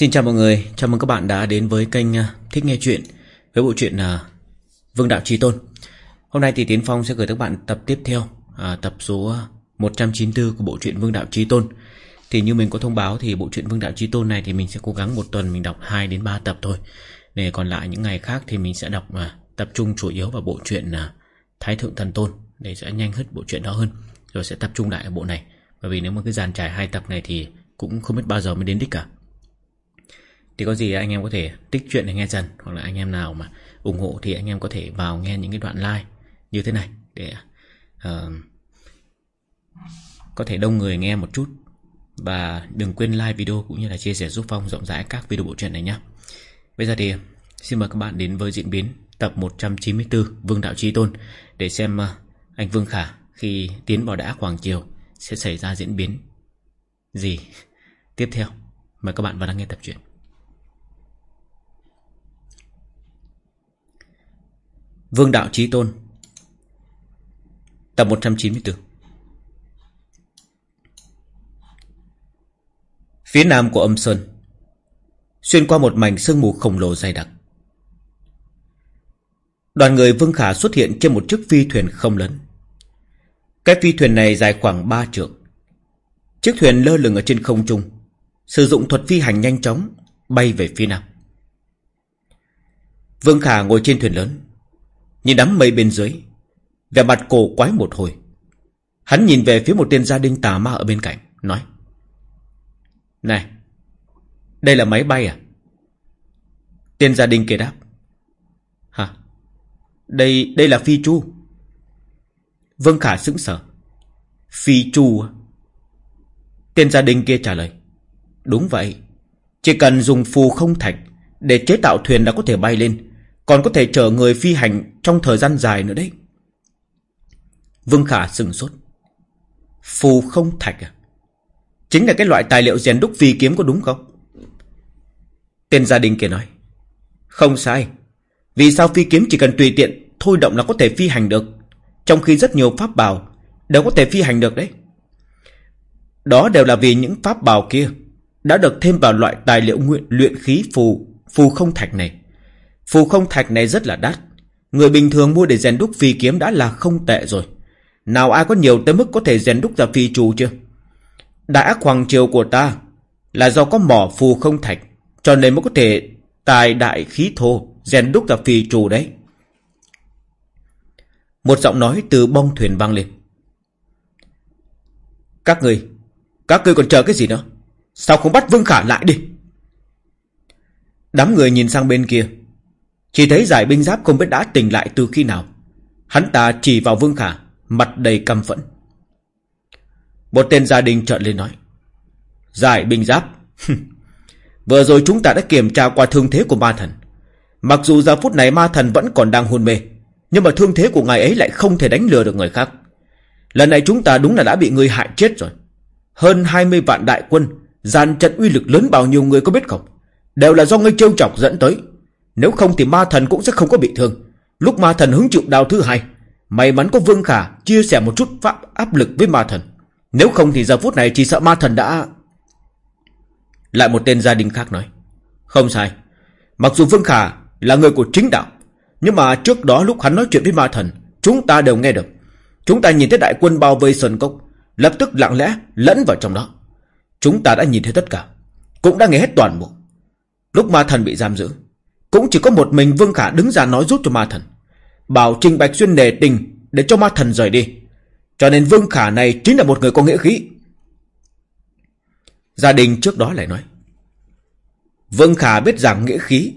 Xin chào mọi người, chào mừng các bạn đã đến với kênh à, Thích Nghe Chuyện với bộ truyện à, Vương Đạo Trí Tôn. Hôm nay thì Tiến Phong sẽ gửi các bạn tập tiếp theo, à, tập số 194 của bộ truyện Vương Đạo Trí Tôn. Thì như mình có thông báo thì bộ truyện Vương Đạo Trí Tôn này thì mình sẽ cố gắng một tuần mình đọc 2 đến 3 tập thôi. Để còn lại những ngày khác thì mình sẽ đọc à, tập trung chủ yếu vào bộ truyện Thái Thượng Thần Tôn để sẽ nhanh hết bộ truyện đó hơn. Rồi sẽ tập trung lại ở bộ này. Bởi vì nếu mà cứ dàn trải hai tập này thì cũng không biết bao giờ mới đến đích cả. Thì có gì anh em có thể tích chuyện để nghe dần Hoặc là anh em nào mà ủng hộ Thì anh em có thể vào nghe những cái đoạn like Như thế này Để uh, có thể đông người nghe một chút. Và đừng quên like video Cũng như là chia sẻ giúp Phong rộng rãi các video bộ truyện này nhé Bây giờ thì xin mời các bạn đến với diễn biến Tập 194 Vương Đạo Trí Tôn Để xem uh, anh Vương Khả Khi tiến vào đã Hoàng Triều Sẽ xảy ra diễn biến gì. Tiếp theo Mời các bạn vào lắng nghe tập truyện. Vương Đạo Trí Tôn. Tập 194 Phía nam của âm sơn, Xuyên qua một mảnh sương mù khổng lồ dày đặc. Đoàn người Vương Khả xuất hiện trên một chiếc phi thuyền không lớn. Cái phi thuyền này dài khoảng 3 trượng. Chiếc thuyền lơ lửng ở trên không trung, Sử dụng thuật phi hành nhanh chóng, Bay về phía nam. Vương Khả ngồi trên thuyền lớn. Nhìn đám mây bên dưới, Vẻ mặt cổ quái một hồi. Hắn nhìn về phía một tên gia đình tà ma ở bên cạnh, Nói, Này, Đây là máy bay à? Tên gia đình kia đáp, Hả? Đây đây là phi chu. Vương Khả sững sờ. Phi chu à? Tên gia đình kia trả lời, Đúng vậy, Chỉ cần dùng phù không thạch Để chế tạo thuyền đã có thể bay lên còn có thể chở người phi hành Trong thời gian dài nữa đấy. Vương Khả sừng sốt. Phù không thạch à? Chính là cái loại tài liệu rèn đúc phi kiếm có đúng không? Tên gia đình kia nói. Không sai. Vì sao phi kiếm chỉ cần tùy tiện, Thôi động là có thể phi hành được. Trong khi rất nhiều pháp bào Đều có thể phi hành được đấy. Đó đều là vì những pháp bào kia Đã được thêm vào loại tài liệu nguyện luyện khí phù Phù không thạch này. Phù không thạch này rất là đắt. Người bình thường mua để rèn đúc phi kiếm đã là không tệ rồi. Nào ai có nhiều tới mức có thể rèn đúc ra phi trù chưa? Đại ác hoàng triều của ta là do có mỏ phù không thạch, cho nên mới có thể tài đại khí thô rèn đúc ra phi trù đấy. Một giọng nói từ bong thuyền vang lên. Các người, các người còn chờ cái gì nữa? Sao không bắt Vương Khả lại đi? Đám người nhìn sang bên kia chỉ thấy giải binh giáp không biết đã tỉnh lại từ khi nào. Hắn ta chỉ vào Vương Khả, Mặt đầy căm phẫn. Một tên gia đình trợn lên nói, Giải binh giáp? Vừa rồi chúng ta đã kiểm tra qua thương thế của ma thần. Mặc dù giờ phút này ma thần vẫn còn đang hôn mê, Nhưng mà thương thế của ngài ấy lại không thể đánh lừa được người khác. Lần này chúng ta đúng là đã bị người hại chết rồi. Hơn 20 vạn đại quân, Gian trận uy lực lớn bao nhiêu người có biết không? Đều là do ngươi trêu chọc dẫn tới nếu không thì ma thần cũng sẽ không có bị thương. Lúc ma thần hứng chịu đào thứ hai, May mắn có Vương Khả chia sẻ một chút pháp áp lực với ma thần. Nếu không thì giờ phút này chỉ sợ ma thần đã Lại một tên gia đình khác nói. Không sai. Mặc dù Vương Khả là người của chính đạo, Nhưng mà trước đó lúc hắn nói chuyện với ma thần, Chúng ta đều nghe được. Chúng ta nhìn thấy đại quân bao vây Sơn Cốc, Lập tức lặng lẽ lẫn vào trong đó. Chúng ta đã nhìn thấy tất cả, Cũng đã nghe hết toàn bộ. Lúc ma thần bị giam giữ cũng chỉ có một mình Vương Khả đứng ra nói giúp cho ma thần. Bảo Trình Bạch Xuyên nề tình Để cho ma thần rời đi. Cho nên Vương Khả này chính là một người có nghĩa khí. Gia đình trước đó lại nói, Vương Khả biết rằng nghĩa khí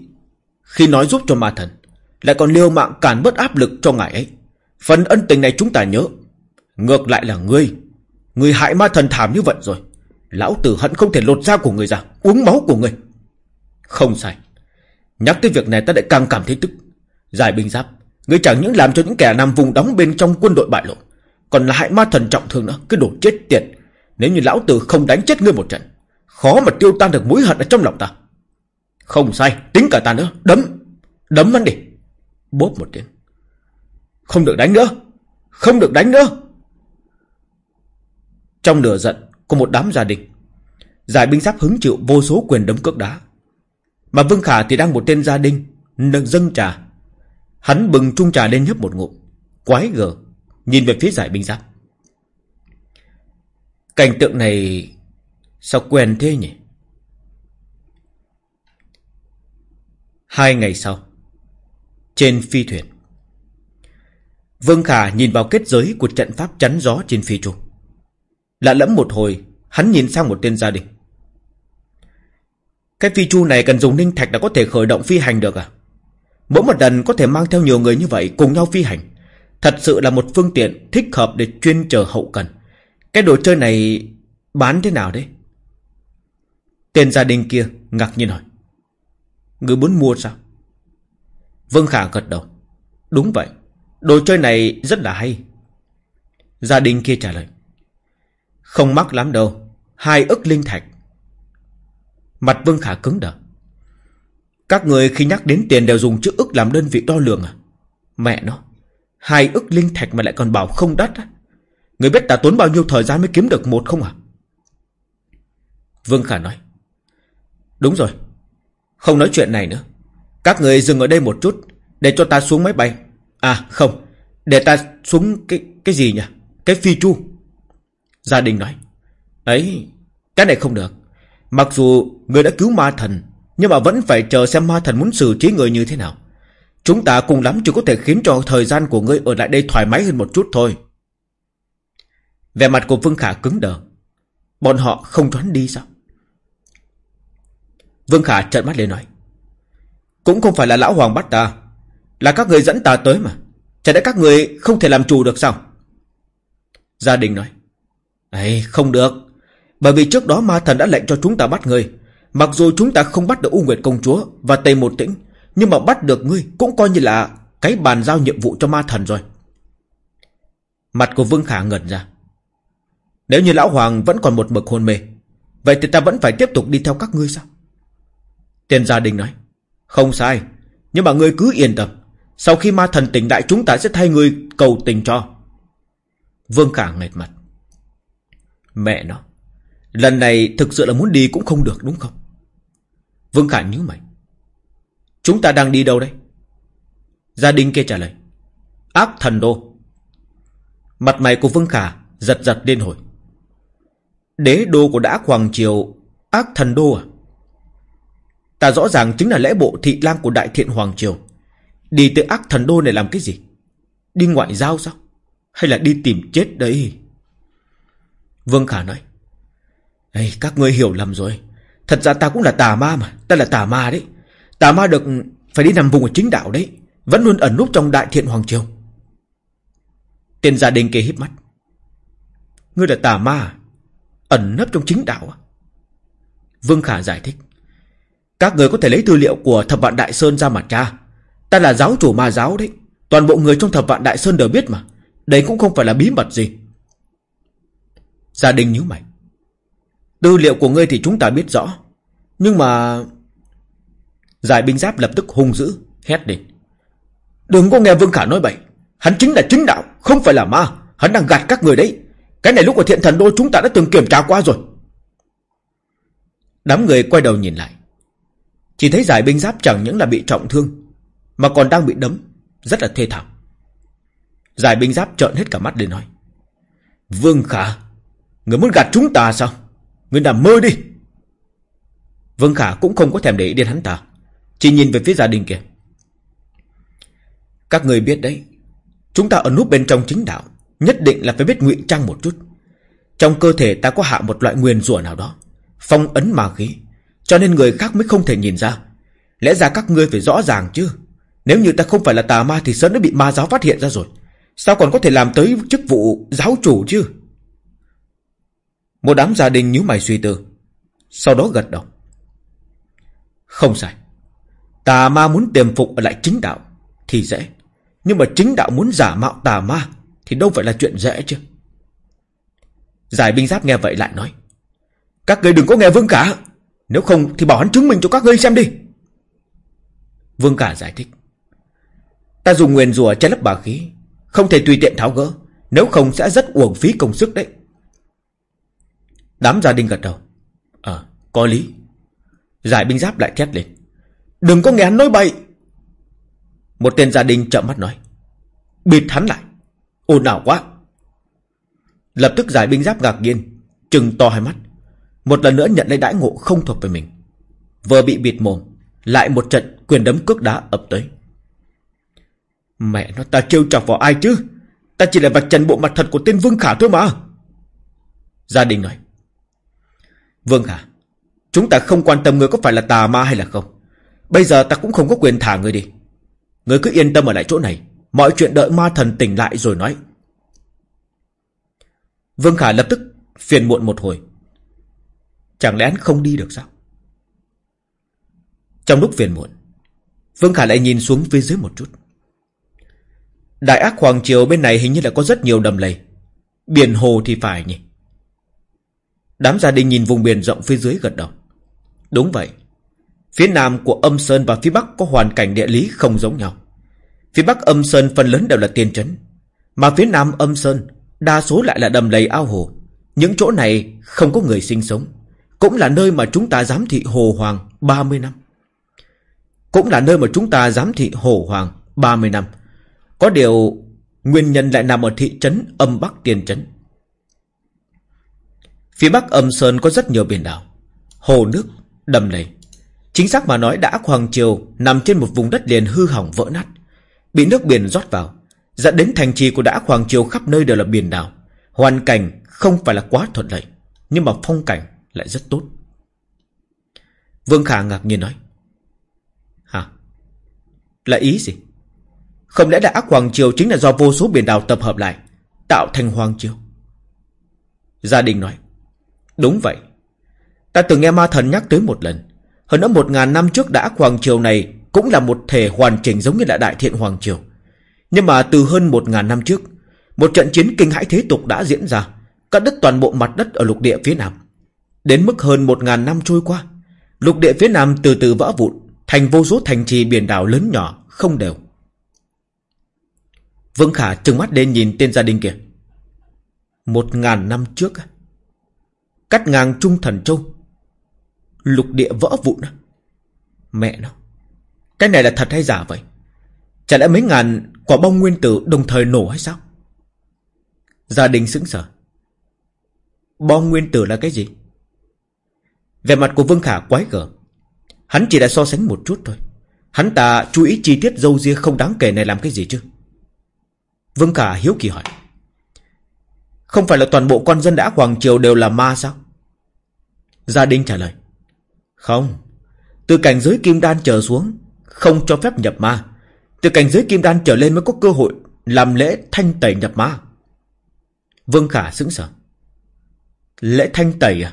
Khi nói giúp cho ma thần Lại còn liêu mạng cản bớt áp lực cho ngài ấy. Phần ân tình này chúng ta nhớ. Ngược lại là ngươi Ngươi hại ma thần thảm như vậy rồi. Lão tử hận không thể lột da của người ra, Uống máu của người. Không sai. Nhắc tới việc này ta lại càng cảm thấy tức. Giải binh giáp Ngươi chẳng những làm cho những kẻ nằm vùng đóng bên trong quân đội bại lộ, Còn là hại ma thần trọng thương nữa, cứ đổ chết tiệt. Nếu như lão tử không đánh chết ngươi một trận, Khó mà tiêu tan được mối hận ở trong lòng ta. Không sai, Tính cả ta nữa, Đấm Đấm hắn đi. Bốp một tiếng. Không được đánh nữa, Không được đánh nữa. Trong lửa giận Của một đám gia đình, Giải binh giáp hứng chịu vô số quyền đấm cước đá. Mà Vương Khả thì đang một tên gia đình Nâng dâng trà. Hắn bừng chung trà lên nhấp một ngụm Quái gở Nhìn về phía giải binh giáp. Cảnh tượng này Sao quen thế nhỉ? Hai ngày sau Trên phi thuyền Vương Khả nhìn vào kết giới của trận pháp chắn gió trên phi trung. Lạ lẫm một hồi, hắn nhìn sang một tên gia đình. Cái phi chu này cần dùng ninh thạch đã có thể khởi động phi hành được à? Mỗi một lần có thể mang theo nhiều người như vậy cùng nhau phi hành. Thật sự là một phương tiện thích hợp để chuyên chờ hậu cần. Cái đồ chơi này bán thế nào đấy? Tên gia đình kia ngạc nhiên hỏi. Người muốn mua sao? Vương Khả gật đầu. Đúng vậy. Đồ chơi này rất là hay. Gia đình kia trả lời. Không mắc lắm đâu. Hai ức linh thạch. Mặt Vương Khả cứng đờ. Các người khi nhắc đến tiền đều dùng chữ ức làm đơn vị đo lường à? Mẹ nó. Hai ức linh thạch mà lại còn bảo không đắt á. Người biết ta tốn bao nhiêu thời gian mới kiếm được một không à? Vương Khả nói. Đúng rồi. Không nói chuyện này nữa. Các người dừng ở đây một chút để cho ta xuống máy bay. À không, để ta xuống cái cái gì nhỉ? Cái phi chu. Gia đình nói. Ấy, cái này không được. Mặc dù người đã cứu ma thần, nhưng mà vẫn phải chờ xem ma thần muốn xử trí người như thế nào. Chúng ta cùng lắm chỉ có thể khiến cho thời gian của ngươi ở lại đây thoải mái hơn một chút thôi. Vẻ mặt của Vương Khả cứng đờ. Bọn họ không đoán đi sao? Vương Khả trợn mắt lên nói. Cũng không phải là lão hoàng bắt ta. Là các người dẫn ta tới mà. Chả lẽ các người không thể làm chủ được sao? Gia đình nói. ấy không được. Bởi vì trước đó ma thần đã lệnh cho chúng ta bắt người. Mặc dù chúng ta không bắt được U Nguyệt Công Chúa và Tây Một Tĩnh. Nhưng mà bắt được ngươi cũng coi như là cái bàn giao nhiệm vụ cho ma thần rồi. Mặt của Vương Khả ngẩn ra. Nếu như Lão Hoàng vẫn còn một mực hôn mê. Vậy thì ta vẫn phải tiếp tục đi theo các ngươi sao? Tiền gia đình nói. Không sai. Nhưng mà ngươi cứ yên tâm. Sau khi ma thần tỉnh đại, chúng ta sẽ thay ngươi cầu tình cho. Vương Khả nghẹt mặt. Mẹ nó. Lần này thực sự là muốn đi cũng không được, đúng không? Vương Khả nhíu mày. Chúng ta đang đi đâu đây? Gia đình kia trả lời. Ác thần đô. Mặt mày của Vương Khả giật giật lên hồi. Đế đô của đã Hoàng Triều, Ác thần đô à? Ta rõ ràng chính là lễ bộ thị lang của Đại Thiện Hoàng Triều. Đi tới ác thần đô này làm cái gì? Đi ngoại giao sao? Hay là đi tìm chết đấy? Vương Khả nói. Ê, các ngươi hiểu lầm rồi. Thật ra ta cũng là tà ma mà. Ta là tà ma đấy. Tà ma được phải đi nằm vùng ở chính đạo đấy. Vẫn luôn ẩn núp trong Đại Thiện Hoàng Triều. Tên gia đình kia híp mắt. Ngươi là tà ma à? Ẩn nấp trong chính đạo à? Vương Khả giải thích. Các người có thể lấy tư liệu của thập vạn Đại Sơn ra mà tra. Ta là giáo chủ ma giáo đấy. Toàn bộ người trong thập vạn Đại Sơn đều biết mà. Đây cũng không phải là bí mật gì. Gia đình nhíu mày. Tư liệu của ngươi thì chúng ta biết rõ. Nhưng mà... Giải binh giáp lập tức hung dữ, hét lên. Đừng có nghe Vương Khả nói bậy. Hắn chính là chính đạo, không phải là ma. Hắn đang gạt các người đấy. Cái này lúc ở thiện thần đô chúng ta đã từng kiểm tra qua rồi. Đám người quay đầu nhìn lại. Chỉ thấy giải binh giáp chẳng những là bị trọng thương Mà còn đang bị đấm Rất là thê thảm Giải binh giáp trợn hết cả mắt để nói Vương Khả Người muốn gạt chúng ta sao Người nằm mơ đi. Vương Khả cũng không có thèm để ý đến hắn ta, Chỉ nhìn về phía gia đình kia. Các người biết đấy, Chúng ta ở núp bên trong chính đạo, Nhất định là phải biết ngụy trang một chút. Trong cơ thể ta có hạ một loại nguyên rủa nào đó, Phong ấn ma khí, cho nên người khác mới không thể nhìn ra. Lẽ ra các ngươi phải rõ ràng chứ. Nếu như ta không phải là tà ma Thì sớm đã bị ma giáo phát hiện ra rồi. Sao còn có thể làm tới chức vụ giáo chủ chứ? Một đám gia đình nhíu mày suy tư. Sau đó gật đầu. Không sai. Tà ma muốn tiềm phục ở lại chính đạo Thì dễ. Nhưng mà chính đạo muốn giả mạo tà ma Thì đâu phải là chuyện dễ chứ. Giải binh giáp nghe vậy lại nói. Các người đừng có nghe vương cả. Nếu không thì bảo hắn chứng minh cho các ngươi xem đi. Vương Cả giải thích. Ta dùng nguyền rùa che lấp bà khí. Không thể tùy tiện tháo gỡ. Nếu không sẽ rất uổng phí công sức đấy. Đám gia đình gật đầu. Ờ có lý. Giải binh giáp lại thét lên. Đừng có nghe hắn nói bậy. Một tên gia đình trợn mắt nói. Bịt hắn lại. Ồn ào quá. Lập tức giải binh giáp ngạc nhiên, Trừng to hai mắt. Một lần nữa nhận lấy đãi ngộ không thuộc về mình. Vừa bị bịt mồm, Lại một trận quyền đấm cước đá ập tới. Mẹ nó, ta trêu chọc vào ai chứ? Ta chỉ là vạch trần bộ mặt thật của tên Vương Khả thôi mà. Gia đình nói. Vương hà Chúng ta không quan tâm người có phải là tà ma hay là không. Bây giờ ta cũng không có quyền thả người đi. Người cứ yên tâm ở lại chỗ này. Mọi chuyện đợi ma thần tỉnh lại rồi nói. Vương Khả lập tức phiền muộn một hồi. Chẳng lẽ anh không đi được sao? Trong lúc phiền muộn Vương Khả lại nhìn xuống phía dưới một chút. Đại ác Hoàng Triều bên này hình như là có rất nhiều đầm lầy. Biển hồ thì phải nhỉ? Đám gia đình nhìn vùng biển rộng phía dưới gật đầu. Đúng vậy. Phía nam của âm sơn và phía bắc có hoàn cảnh địa lý không giống nhau. Phía bắc âm sơn phần lớn đều là tiên trấn Mà phía nam âm sơn, Đa số lại là đầm lầy ao hồ. Những chỗ này không có người sinh sống, Cũng là nơi mà chúng ta giám thị hồ hoàng 30 năm. Cũng là nơi mà chúng ta giám thị hồ hoàng 30 năm. Có điều, Nguyên nhân lại nằm ở thị trấn âm bắc tiên trấn Phía bắc âm sơn có rất nhiều biển đảo. Hồ nước, đầm lầy. Chính xác mà nói đã Hoàng Triều Nằm trên một vùng đất liền hư hỏng vỡ nát Bị nước biển rót vào. Dẫn đến thành trì của đã Hoàng Triều khắp nơi đều là biển đảo. Hoàn cảnh không phải là quá thuận lợi Nhưng mà phong cảnh lại rất tốt. Vương Khả ngạc nhiên nói Hả? Là ý gì? Không lẽ đã ác Hoàng Triều chính là do vô số biển đảo tập hợp lại Tạo thành Hoàng Triều? Gia đình nói Đúng vậy. Ta từng nghe ma thần nhắc tới một lần. Hơn nữa một ngàn năm trước đã Hoàng Triều này Cũng là một thể hoàn chỉnh giống như là Đại Thiện Hoàng Triều. Nhưng mà từ hơn một ngàn năm trước, Một trận chiến kinh hãi thế tục đã diễn ra, Cắt đứt toàn bộ mặt đất ở lục địa phía Nam. Đến mức hơn một ngàn năm trôi qua, Lục địa phía Nam từ từ vỡ vụn, Thành vô số thành trì biển đảo lớn nhỏ, Không đều. Vương Khả trừng mắt lên nhìn tên gia đình kia. Một ngàn năm trước à? Cắt ngang Trung Thần Châu. Lục địa vỡ vụn? Mẹ nó, Cái này là thật hay giả vậy? Chả lẽ mấy ngàn quả bom nguyên tử đồng thời nổ hay sao? Gia đình sững sờ. Bom nguyên tử là cái gì? Về mặt của Vương Khả quái gở. Hắn chỉ là so sánh một chút thôi. Hắn ta chú ý chi tiết dâu ria không đáng kể này làm cái gì chứ? Vương Khả hiếu kỳ hỏi. Không phải là toàn bộ con dân đã Hoàng Triều đều là ma sao? Gia đình trả lời, Không Từ cảnh giới kim đan trở xuống Không cho phép nhập ma. Từ cảnh giới kim đan trở lên mới có cơ hội Làm lễ thanh tẩy nhập ma. Vương Khả sững sờ. Lễ thanh tẩy à?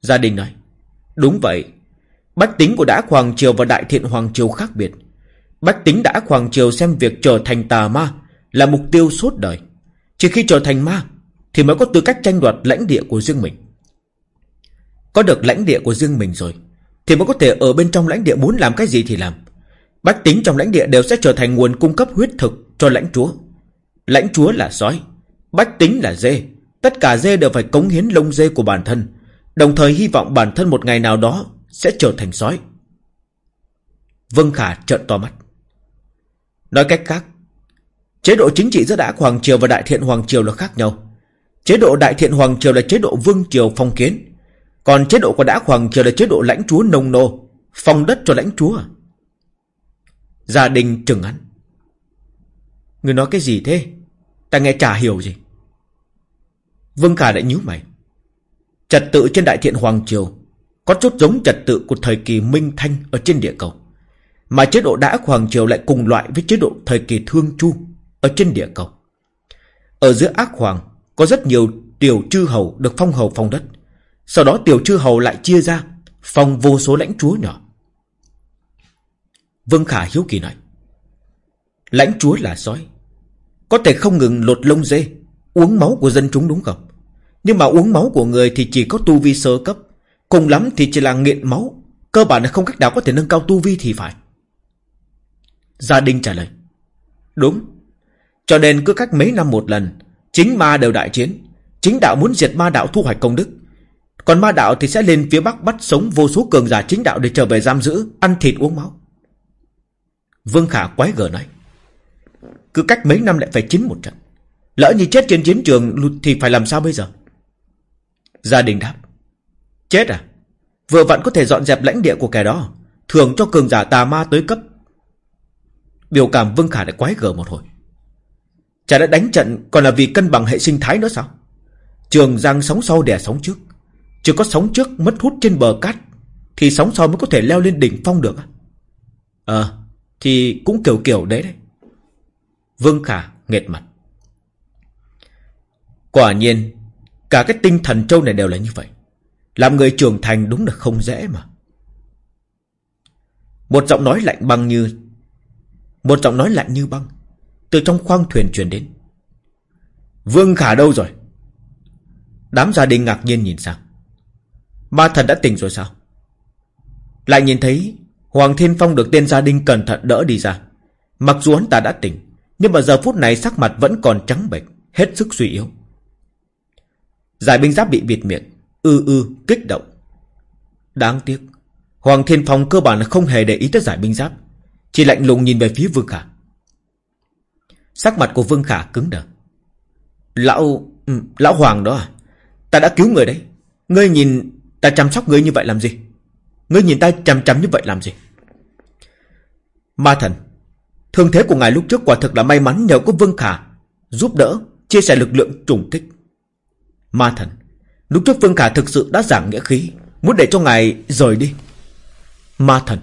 Gia đình nói, Đúng vậy. Bách tính của đã Hoàng Triều và Đại Thiện Hoàng Triều khác biệt. Bách tính đã Hoàng Triều xem việc trở thành tà ma Là mục tiêu suốt đời. Chỉ khi trở thành ma Thì mới có tư cách tranh đoạt lãnh địa của riêng mình có được lãnh địa của riêng mình rồi, Thì mới có thể ở bên trong lãnh địa muốn làm cái gì thì làm. Bách tính trong lãnh địa đều sẽ trở thành nguồn cung cấp huyết thực cho lãnh chúa. Lãnh chúa là sói, Bách tính là dê. Tất cả dê đều phải cống hiến lông dê của bản thân, Đồng thời hy vọng bản thân một ngày nào đó Sẽ trở thành sói. Vân Khả trợn to mắt. Nói cách khác, Chế độ chính trị giữa Đại Hoàng Triều và Đại Thiện Hoàng Triều là khác nhau. Chế độ Đại Thiện Hoàng Triều là chế độ Vương Triều phong kiến còn chế độ của đã hoàng triều là chế độ lãnh chúa nông nô, Phong đất cho lãnh chúa. Gia đình trừng hắn. Người nói cái gì thế? Ta nghe chả hiểu gì. Vương Khả đã nhíu mày. Trật tự trên đại thiện Hoàng Triều Có chút giống trật tự của thời kỳ Minh Thanh Ở trên địa cầu, Mà chế độ đã Hoàng Triều lại cùng loại Với chế độ thời kỳ Thương Chu Ở trên địa cầu. Ở giữa ác hoàng Có rất nhiều tiểu chư hầu được phong hầu phong đất sau đó tiểu chư hầu lại chia ra Phòng vô số lãnh chúa nhỏ. Vương Khả hiếu kỳ nói, Lãnh chúa là sói, Có thể không ngừng lột lông dê, Uống máu của dân chúng đúng không? Nhưng mà uống máu của người thì chỉ có tu vi sơ cấp, Cùng lắm thì chỉ là nghiện máu, Cơ bản là không cách nào có thể nâng cao tu vi thì phải. Gia đình trả lời, Đúng, Cho nên cứ cách mấy năm một lần, Chính ma đều đại chiến, Chính đạo muốn diệt ma đạo thu hoạch công đức còn ma đạo thì sẽ lên phía bắc bắt sống vô số cường giả chính đạo để trở về giam giữ, ăn thịt uống máu. Vương Khả quái gở nói. Cứ cách mấy năm lại phải chín một trận. Lỡ như chết trên chiến trường thì phải làm sao bây giờ? Gia đình đáp. Chết à? Vừa vặn có thể dọn dẹp lãnh địa của kẻ đó. Thường cho cường giả tà ma tới cấp. Biểu cảm Vương Khả lại quái gở một hồi. Chả đã đánh trận còn là vì cân bằng hệ sinh thái nữa sao? Trường Giang sóng sau đè sóng trước. Chưa có sóng trước mất hút trên bờ cát, Thì sóng sau mới có thể leo lên đỉnh phong được. Ờ Thì cũng kiểu kiểu đấy đấy. Vương Khả nghệt mặt. Quả nhiên, Cả cái tinh thần châu này đều là như vậy. Làm người trưởng thành đúng là không dễ mà. Một giọng nói lạnh băng như, Một giọng nói lạnh như băng, Từ trong khoang thuyền truyền đến. Vương Khả đâu rồi? Đám gia đình ngạc nhiên nhìn sang. Ma thần đã tỉnh rồi sao? Lại nhìn thấy Hoàng Thiên Phong được tên gia đình cẩn thận đỡ đi ra. Mặc dù hắn ta đã tỉnh, Nhưng mà giờ phút này sắc mặt vẫn còn trắng bệch, Hết sức suy yếu. Giải binh giáp bị bịt miệng, Ư ư kích động. Đáng tiếc, Hoàng Thiên Phong cơ bản là không hề để ý tới giải binh giáp, Chỉ lạnh lùng nhìn về phía Vương Khả. Sắc mặt của Vương Khả cứng đờ. Lão... Ừ, lão Hoàng đó à Ta đã cứu người đấy. Ngươi nhìn Ta chăm sóc ngươi như vậy làm gì? Ngươi nhìn ta chăm chăm như vậy làm gì? Ma thần, Thương thế của ngài lúc trước quả thực là may mắn nhờ có Vương Khả Giúp đỡ, Chia sẻ lực lượng trùng kích. Ma thần, Lúc trước Vương Khả thực sự đã giảng nghĩa khí, Muốn để cho ngài rời đi. Ma thần,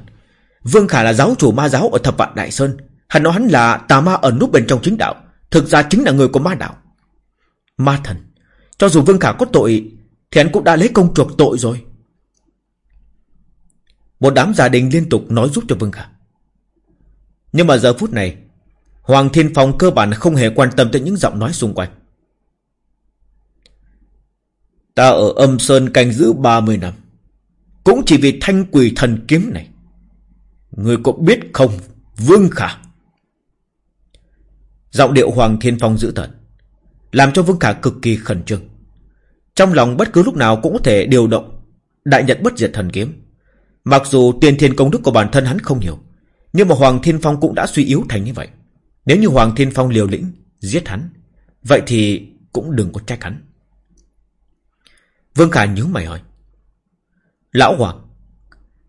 Vương Khả là giáo chủ ma giáo ở thập vạn Đại Sơn Hắn nói hắn là tà ma ở núp bên trong chính đạo, Thực ra chính là người của ma đạo. Ma thần, Cho dù Vương Khả có tội thì hắn cũng đã lấy công chuộc tội rồi. Một đám gia đình liên tục nói giúp cho Vương Khả. Nhưng mà giờ phút này, Hoàng Thiên Phong cơ bản không hề quan tâm tới những giọng nói xung quanh. Ta ở âm sơn canh giữ 30 năm, Cũng chỉ vì thanh quỷ thần kiếm này. Người có biết không, Vương Khả? Giọng điệu Hoàng Thiên Phong giữ tận, Làm cho Vương Khả cực kỳ khẩn trương trong lòng bất cứ lúc nào cũng có thể điều động Đại nhật bất diệt thần kiếm. Mặc dù tiền thiên công đức của bản thân hắn không nhiều Nhưng mà Hoàng Thiên Phong cũng đã suy yếu thành như vậy. Nếu như Hoàng Thiên Phong liều lĩnh Giết hắn, Vậy thì cũng đừng có trách hắn. Vương Khả nhớ mày hỏi, Lão Hoàng,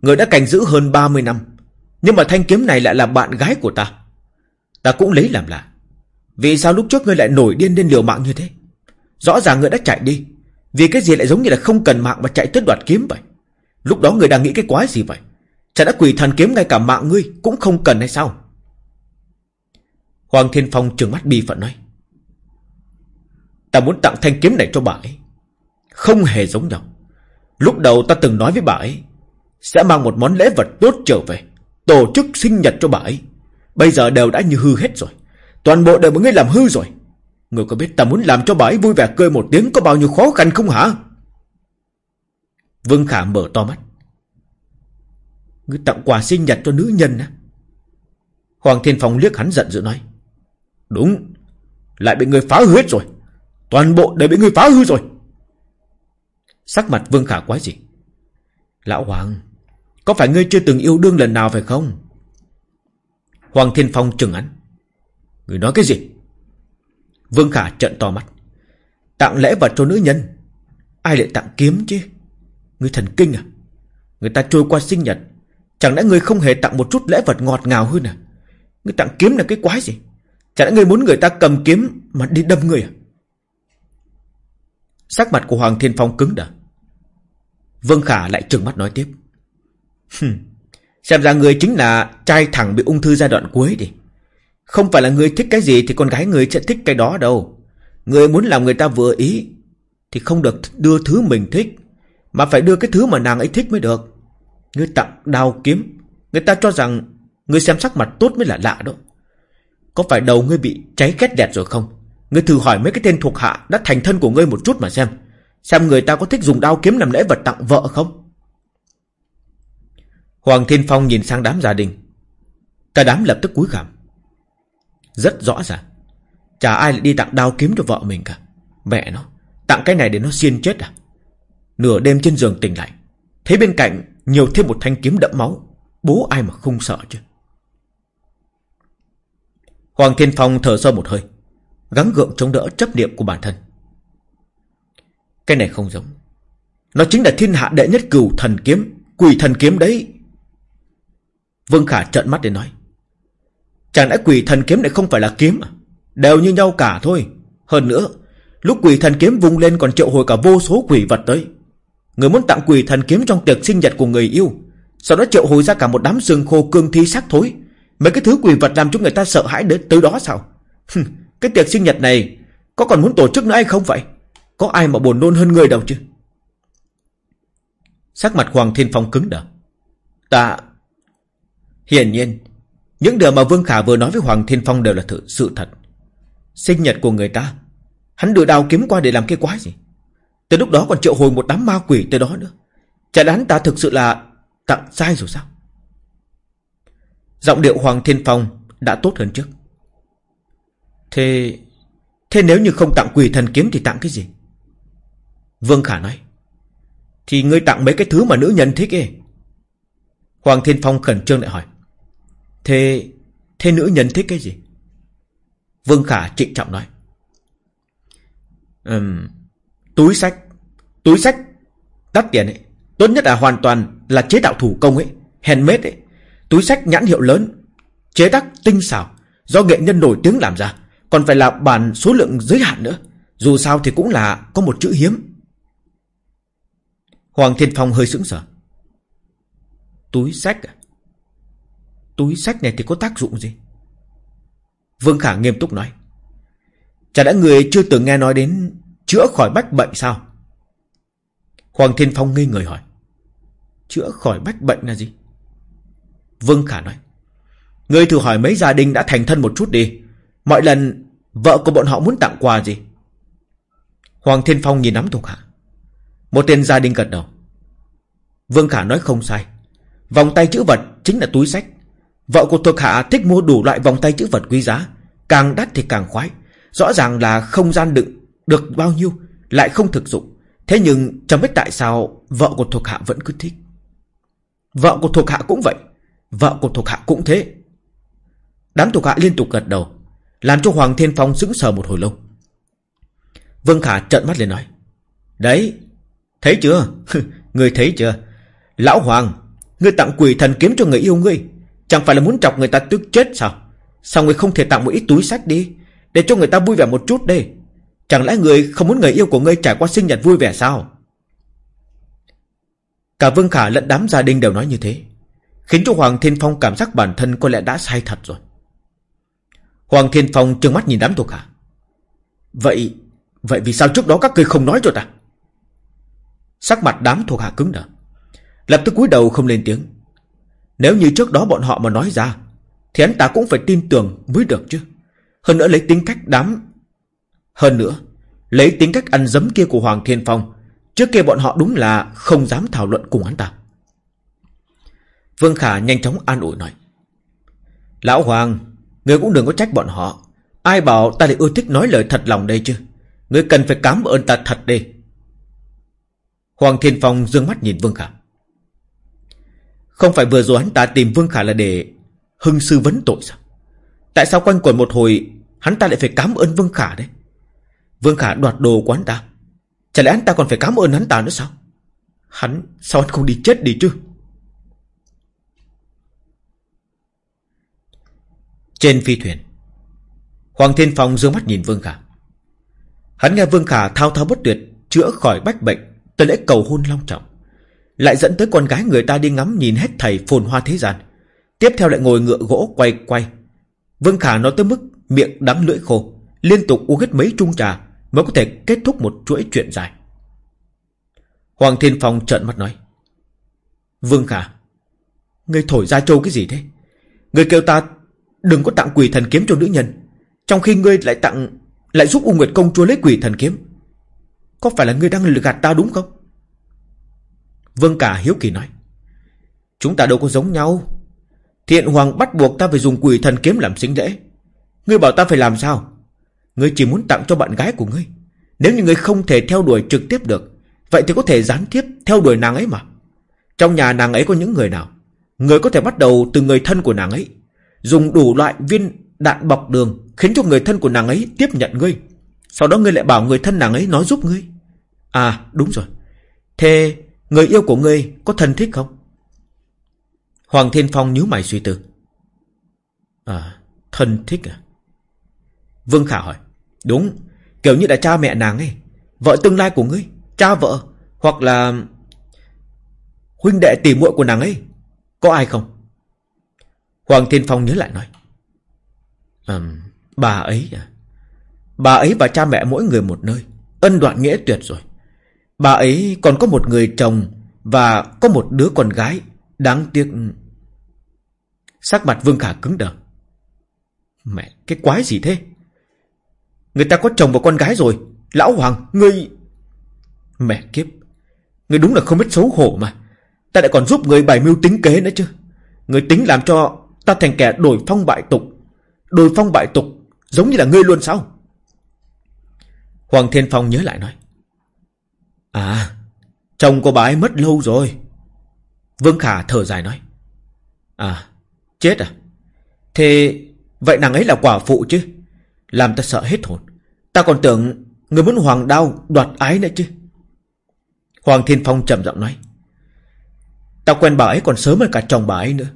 Người đã cảnh giữ hơn 30 năm, Nhưng mà thanh kiếm này lại là bạn gái của ta. Ta cũng lấy làm lạ. Vì sao lúc trước ngươi lại nổi điên lên liều mạng như thế? Rõ ràng ngươi đã chạy đi vì cái gì lại giống như là không cần mạng mà chạy tới đoạt kiếm vậy? Lúc đó người đang nghĩ cái quái gì vậy? Chả đã quỷ thần kiếm ngay cả mạng ngươi Cũng không cần hay sao? Hoàng Thiên Phong trừng mắt bi phận nói, Ta muốn tặng thanh kiếm này cho bà ấy. Không hề giống nhau. Lúc đầu ta từng nói với bà ấy, Sẽ mang một món lễ vật tốt trở về, Tổ chức sinh nhật cho bà ấy. Bây giờ đều đã như hư hết rồi. Toàn bộ đều bị ngươi làm hư rồi. Người có biết ta muốn làm cho bà ấy vui vẻ cười một tiếng có bao nhiêu khó khăn không hả? Vương Khả mở to mắt. Người tặng quà sinh nhật cho nữ nhân á. Hoàng Thiên Phong liếc hắn giận dữ nói. Đúng, lại bị người phá hư hết rồi. Toàn bộ đều bị người phá hư rồi. Sắc mặt Vương Khả quái gì? Lão Hoàng, có phải ngươi chưa từng yêu đương lần nào phải không? Hoàng Thiên Phong trừng hắn. Người nói cái gì? Vương Khả trận to mắt. Tặng lễ vật cho nữ nhân. Ai lại tặng kiếm chứ? Người thần kinh à? Người ta trôi qua sinh nhật. Chẳng lẽ người không hề tặng một chút lễ vật ngọt ngào hơn à? Người tặng kiếm là cái quái gì? Chẳng lẽ người muốn người ta cầm kiếm mà đi đâm người à? Sắc mặt của Hoàng Thiên Phong cứng đờ. Vương Khả lại trừng mắt nói tiếp. Hừm, Xem ra người chính là trai thẳng bị ung thư giai đoạn cuối đi. Không phải là người thích cái gì thì con gái người sẽ thích cái đó đâu. Người muốn làm người ta vừa ý thì không được đưa thứ mình thích. Mà phải đưa cái thứ mà nàng ấy thích mới được. Người tặng đao kiếm. Người ta cho rằng người xem sắc mặt tốt mới là lạ đó. Có phải đầu ngươi bị cháy két đẹp rồi không? Ngươi thử hỏi mấy cái tên thuộc hạ đã thành thân của ngươi một chút mà xem. Xem người ta có thích dùng đao kiếm làm lễ vật tặng vợ không? Hoàng Thiên Phong nhìn sang đám gia đình. Cả đám lập tức cúi gằm. Rất rõ ràng. Chả ai lại đi tặng đao kiếm cho vợ mình cả. Mẹ nó, Tặng cái này để nó xiên chết à? Nửa đêm trên giường tỉnh lại. Thấy bên cạnh nhiều thêm một thanh kiếm đẫm máu. Bố ai mà không sợ chứ? Hoàng Thiên Phong thở sâu một hơi, Gắng gượng chống đỡ chấp niệm của bản thân. Cái này không giống. Nó chính là thiên hạ đệ nhất cửu thần kiếm, Quỷ thần kiếm đấy. Vương Khả trợn mắt để nói Chẳng lẽ quỷ thần kiếm này không phải là kiếm à Đều như nhau cả thôi. Hơn nữa, Lúc quỷ thần kiếm vung lên còn triệu hồi cả vô số quỷ vật tới. Người muốn tặng quỷ thần kiếm trong tiệc sinh nhật của người yêu, Sau đó triệu hồi ra cả một đám xương khô cương thi xác thối. Mấy cái thứ quỷ vật làm cho người ta sợ hãi đến tới đó sao? Cái tiệc sinh nhật này Có còn muốn tổ chức nữa hay không vậy? Có ai mà buồn nôn hơn người đâu chứ? Sắc mặt Hoàng Thiên Phong cứng đờ. Ta, Hiển nhiên những điều mà Vương Khả vừa nói với Hoàng Thiên Phong đều là thử, sự thật. Sinh nhật của người ta Hắn đưa đào kiếm qua để làm cái quái gì? Từ lúc đó còn triệu hồi một đám ma quỷ tới đó nữa. Chả lẽ hắn ta thực sự là Tặng sai rồi sao? Giọng điệu Hoàng Thiên Phong Đã tốt hơn trước. Thế Thế nếu như không tặng quỷ thần kiếm thì tặng cái gì? Vương Khả nói. Thì ngươi tặng mấy cái thứ mà nữ nhân thích ấy. Hoàng Thiên Phong khẩn trương lại hỏi. Thế Thế nữ nhân thích cái gì? Vương Khả trịnh trọng nói. Um, Túi sách Túi sách Đắt tiền ấy. Tốt nhất là hoàn toàn là chế tạo thủ công ấy Handmade ấy. Túi sách nhãn hiệu lớn Chế tác tinh xảo Do nghệ nhân nổi tiếng làm ra. Còn phải là bản số lượng giới hạn nữa. Dù sao thì cũng là có một chữ hiếm. Hoàng Thiên Phong hơi sững sờ. Túi sách à? Túi sách này thì có tác dụng gì? Vương Khả nghiêm túc nói. Chả đã người chưa từng nghe nói đến Chữa khỏi bách bệnh sao? Hoàng Thiên Phong ngây người hỏi. Chữa khỏi bách bệnh là gì? Vương Khả nói. Ngươi thử hỏi mấy gia đình đã thành thân một chút đi. Mọi lần Vợ của bọn họ muốn tặng quà gì? Hoàng Thiên Phong nhìn nắm thuộc hạ. Một tên gia đình gật đầu. Vương Khả nói không sai. Vòng tay chữ vật chính là túi sách. Vợ của thuộc hạ thích mua đủ loại vòng tay chữ vật quý giá, Càng đắt thì càng khoái. Rõ ràng là không gian đựng Được bao nhiêu, Lại không thực dụng. Thế nhưng chẳng biết tại sao Vợ của thuộc hạ vẫn cứ thích. Vợ của thuộc hạ cũng vậy, Vợ của thuộc hạ cũng thế. Đám thuộc hạ liên tục gật đầu, Làm cho Hoàng Thiên Phong sững sờ một hồi lâu. Vương Khả trợn mắt lên nói, Đấy, Thấy chưa? Người thấy chưa? Lão Hoàng, Ngươi tặng quỷ thần kiếm cho người yêu ngươi Chẳng phải là muốn chọc người ta tức chết sao? Sao người không thể tặng một ít túi sách đi, Để cho người ta vui vẻ một chút đi Chẳng lẽ người không muốn người yêu của ngươi trải qua sinh nhật vui vẻ sao? Cả Vương Khả lẫn đám gia đình đều nói như thế, Khiến cho Hoàng Thiên Phong cảm giác bản thân có lẽ đã sai thật rồi. Hoàng Thiên Phong trừng mắt nhìn đám thuộc hạ. Vậy Vậy vì sao trước đó các ngươi không nói cho ta? Sắc mặt đám thuộc hạ cứng đờ, Lập tức cúi đầu không lên tiếng. Nếu như trước đó bọn họ mà nói ra, Thì anh ta cũng phải tin tưởng mới được chứ. Hơn nữa lấy tính cách đám, Hơn nữa, Lấy tính cách ăn dấm kia của Hoàng Thiên Phong, Trước kia bọn họ đúng là không dám thảo luận cùng hắn ta. Vương Khả nhanh chóng an ủi nói, Lão Hoàng Người cũng đừng có trách bọn họ. Ai bảo ta lại ưa thích nói lời thật lòng đây chứ? Người cần phải cảm ơn ta thật đi. Hoàng Thiên Phong dương mắt nhìn Vương Khả. Không phải vừa rồi hắn ta tìm Vương Khả là để Hưng sư vấn tội sao? Tại sao quanh quẩn một hồi, Hắn ta lại phải cảm ơn Vương Khả đấy? Vương Khả đoạt đồ của hắn ta. Chả lẽ hắn ta còn phải cảm ơn hắn ta nữa sao? Hắn sao hắn không đi chết đi chứ? Trên phi thuyền, Hoàng Thiên Phong dương mắt nhìn Vương Khả. Hắn nghe Vương Khả thao thao bất tuyệt, Chữa khỏi bách bệnh, Tới lễ cầu hôn long trọng. Lại dẫn tới con gái người ta đi ngắm nhìn hết thầy phồn hoa thế gian. Tiếp theo lại ngồi ngựa gỗ quay quay. Vương Khả nói tới mức miệng đắng lưỡi khô, Liên tục uống hết mấy chung trà Mới có thể kết thúc một chuỗi chuyện dài. Hoàng Thiên Phong trợn mắt nói, Vương Khả, Ngươi thổi ra trâu cái gì thế? Ngươi kêu ta Đừng có tặng quỷ thần kiếm cho nữ nhân, Trong khi ngươi lại tặng, Lại giúp U Nguyệt Công chúa lấy quỷ thần kiếm. Có phải là ngươi đang lừa gạt ta đúng không? Vương Cả hiếu kỳ nói, Chúng ta đâu có giống nhau. Thiện Hoàng bắt buộc ta phải dùng quỷ thần kiếm làm sinh lễ. Ngươi bảo ta phải làm sao? Ngươi chỉ muốn tặng cho bạn gái của ngươi. Nếu như ngươi không thể theo đuổi trực tiếp được, Vậy thì có thể gián tiếp theo đuổi nàng ấy mà. Trong nhà nàng ấy có những người nào? Người có thể bắt đầu từ người thân của nàng ấy. Dùng đủ loại viên đạn bọc đường Khiến cho người thân của nàng ấy tiếp nhận ngươi. Sau đó ngươi lại bảo người thân nàng ấy nói giúp ngươi. À đúng rồi. Thế người yêu của ngươi có thân thích không? Hoàng Thiên Phong nhíu mày suy tư. À thân thích à? Vương Khả hỏi. Đúng Kiểu như là cha mẹ nàng ấy. Vợ tương lai của ngươi Cha vợ Hoặc là Huynh đệ tỷ muội của nàng ấy. Có ai không? Hoàng Thiên Phong nhớ lại nói. Um, Bà ấy à? Bà ấy và cha mẹ mỗi người một nơi. Ân đoạn nghĩa tuyệt rồi. Bà ấy còn có một người chồng Và có một đứa con gái. Đáng tiếc. Sắc mặt Vương Khả cứng đờ. Mẹ, cái quái gì thế? Người ta có chồng và con gái rồi. Lão Hoàng Ngươi Mẹ kiếp. Ngươi đúng là không biết xấu hổ mà. Ta lại còn giúp người bày mưu tính kế nữa chứ. Người tính làm cho ta thành kẻ đổi phong bại tục. Đổi phong bại tục, Giống như là ngươi luôn sao? Hoàng Thiên Phong nhớ lại nói. À Chồng của bà ấy mất lâu rồi. Vương Khả thở dài nói. À Chết à? Thế Vậy nàng ấy là quả phụ chứ? Làm ta sợ hết hồn. Ta còn tưởng Người muốn hoàng đao đoạt ái nữa chứ. Hoàng Thiên Phong trầm giọng nói. Ta quen bà ấy còn sớm hơn cả chồng bà ấy nữa.